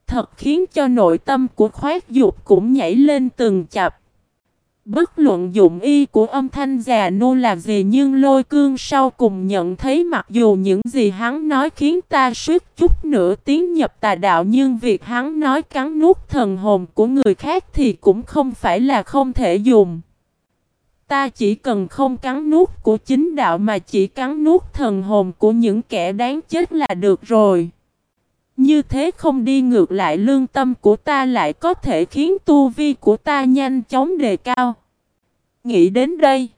Thật khiến cho nội tâm của khoát dục cũng nhảy lên từng chập. Bất luận dụng y của âm thanh già nô là gì nhưng lôi cương sau cùng nhận thấy mặc dù những gì hắn nói khiến ta suýt chút nữa tiến nhập tà đạo nhưng việc hắn nói cắn nuốt thần hồn của người khác thì cũng không phải là không thể dùng. Ta chỉ cần không cắn nuốt của chính đạo mà chỉ cắn nuốt thần hồn của những kẻ đáng chết là được rồi. Như thế không đi ngược lại lương tâm của ta lại có thể khiến tu vi của ta nhanh chóng đề cao. Nghĩ đến đây.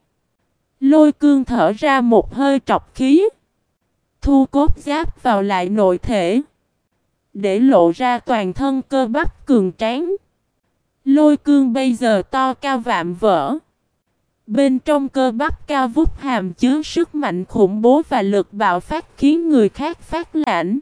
Lôi cương thở ra một hơi trọc khí. Thu cốt giáp vào lại nội thể. Để lộ ra toàn thân cơ bắp cường tráng. Lôi cương bây giờ to cao vạm vỡ. Bên trong cơ bắp cao vút hàm chứa sức mạnh khủng bố và lực bạo phát khiến người khác phát lãnh.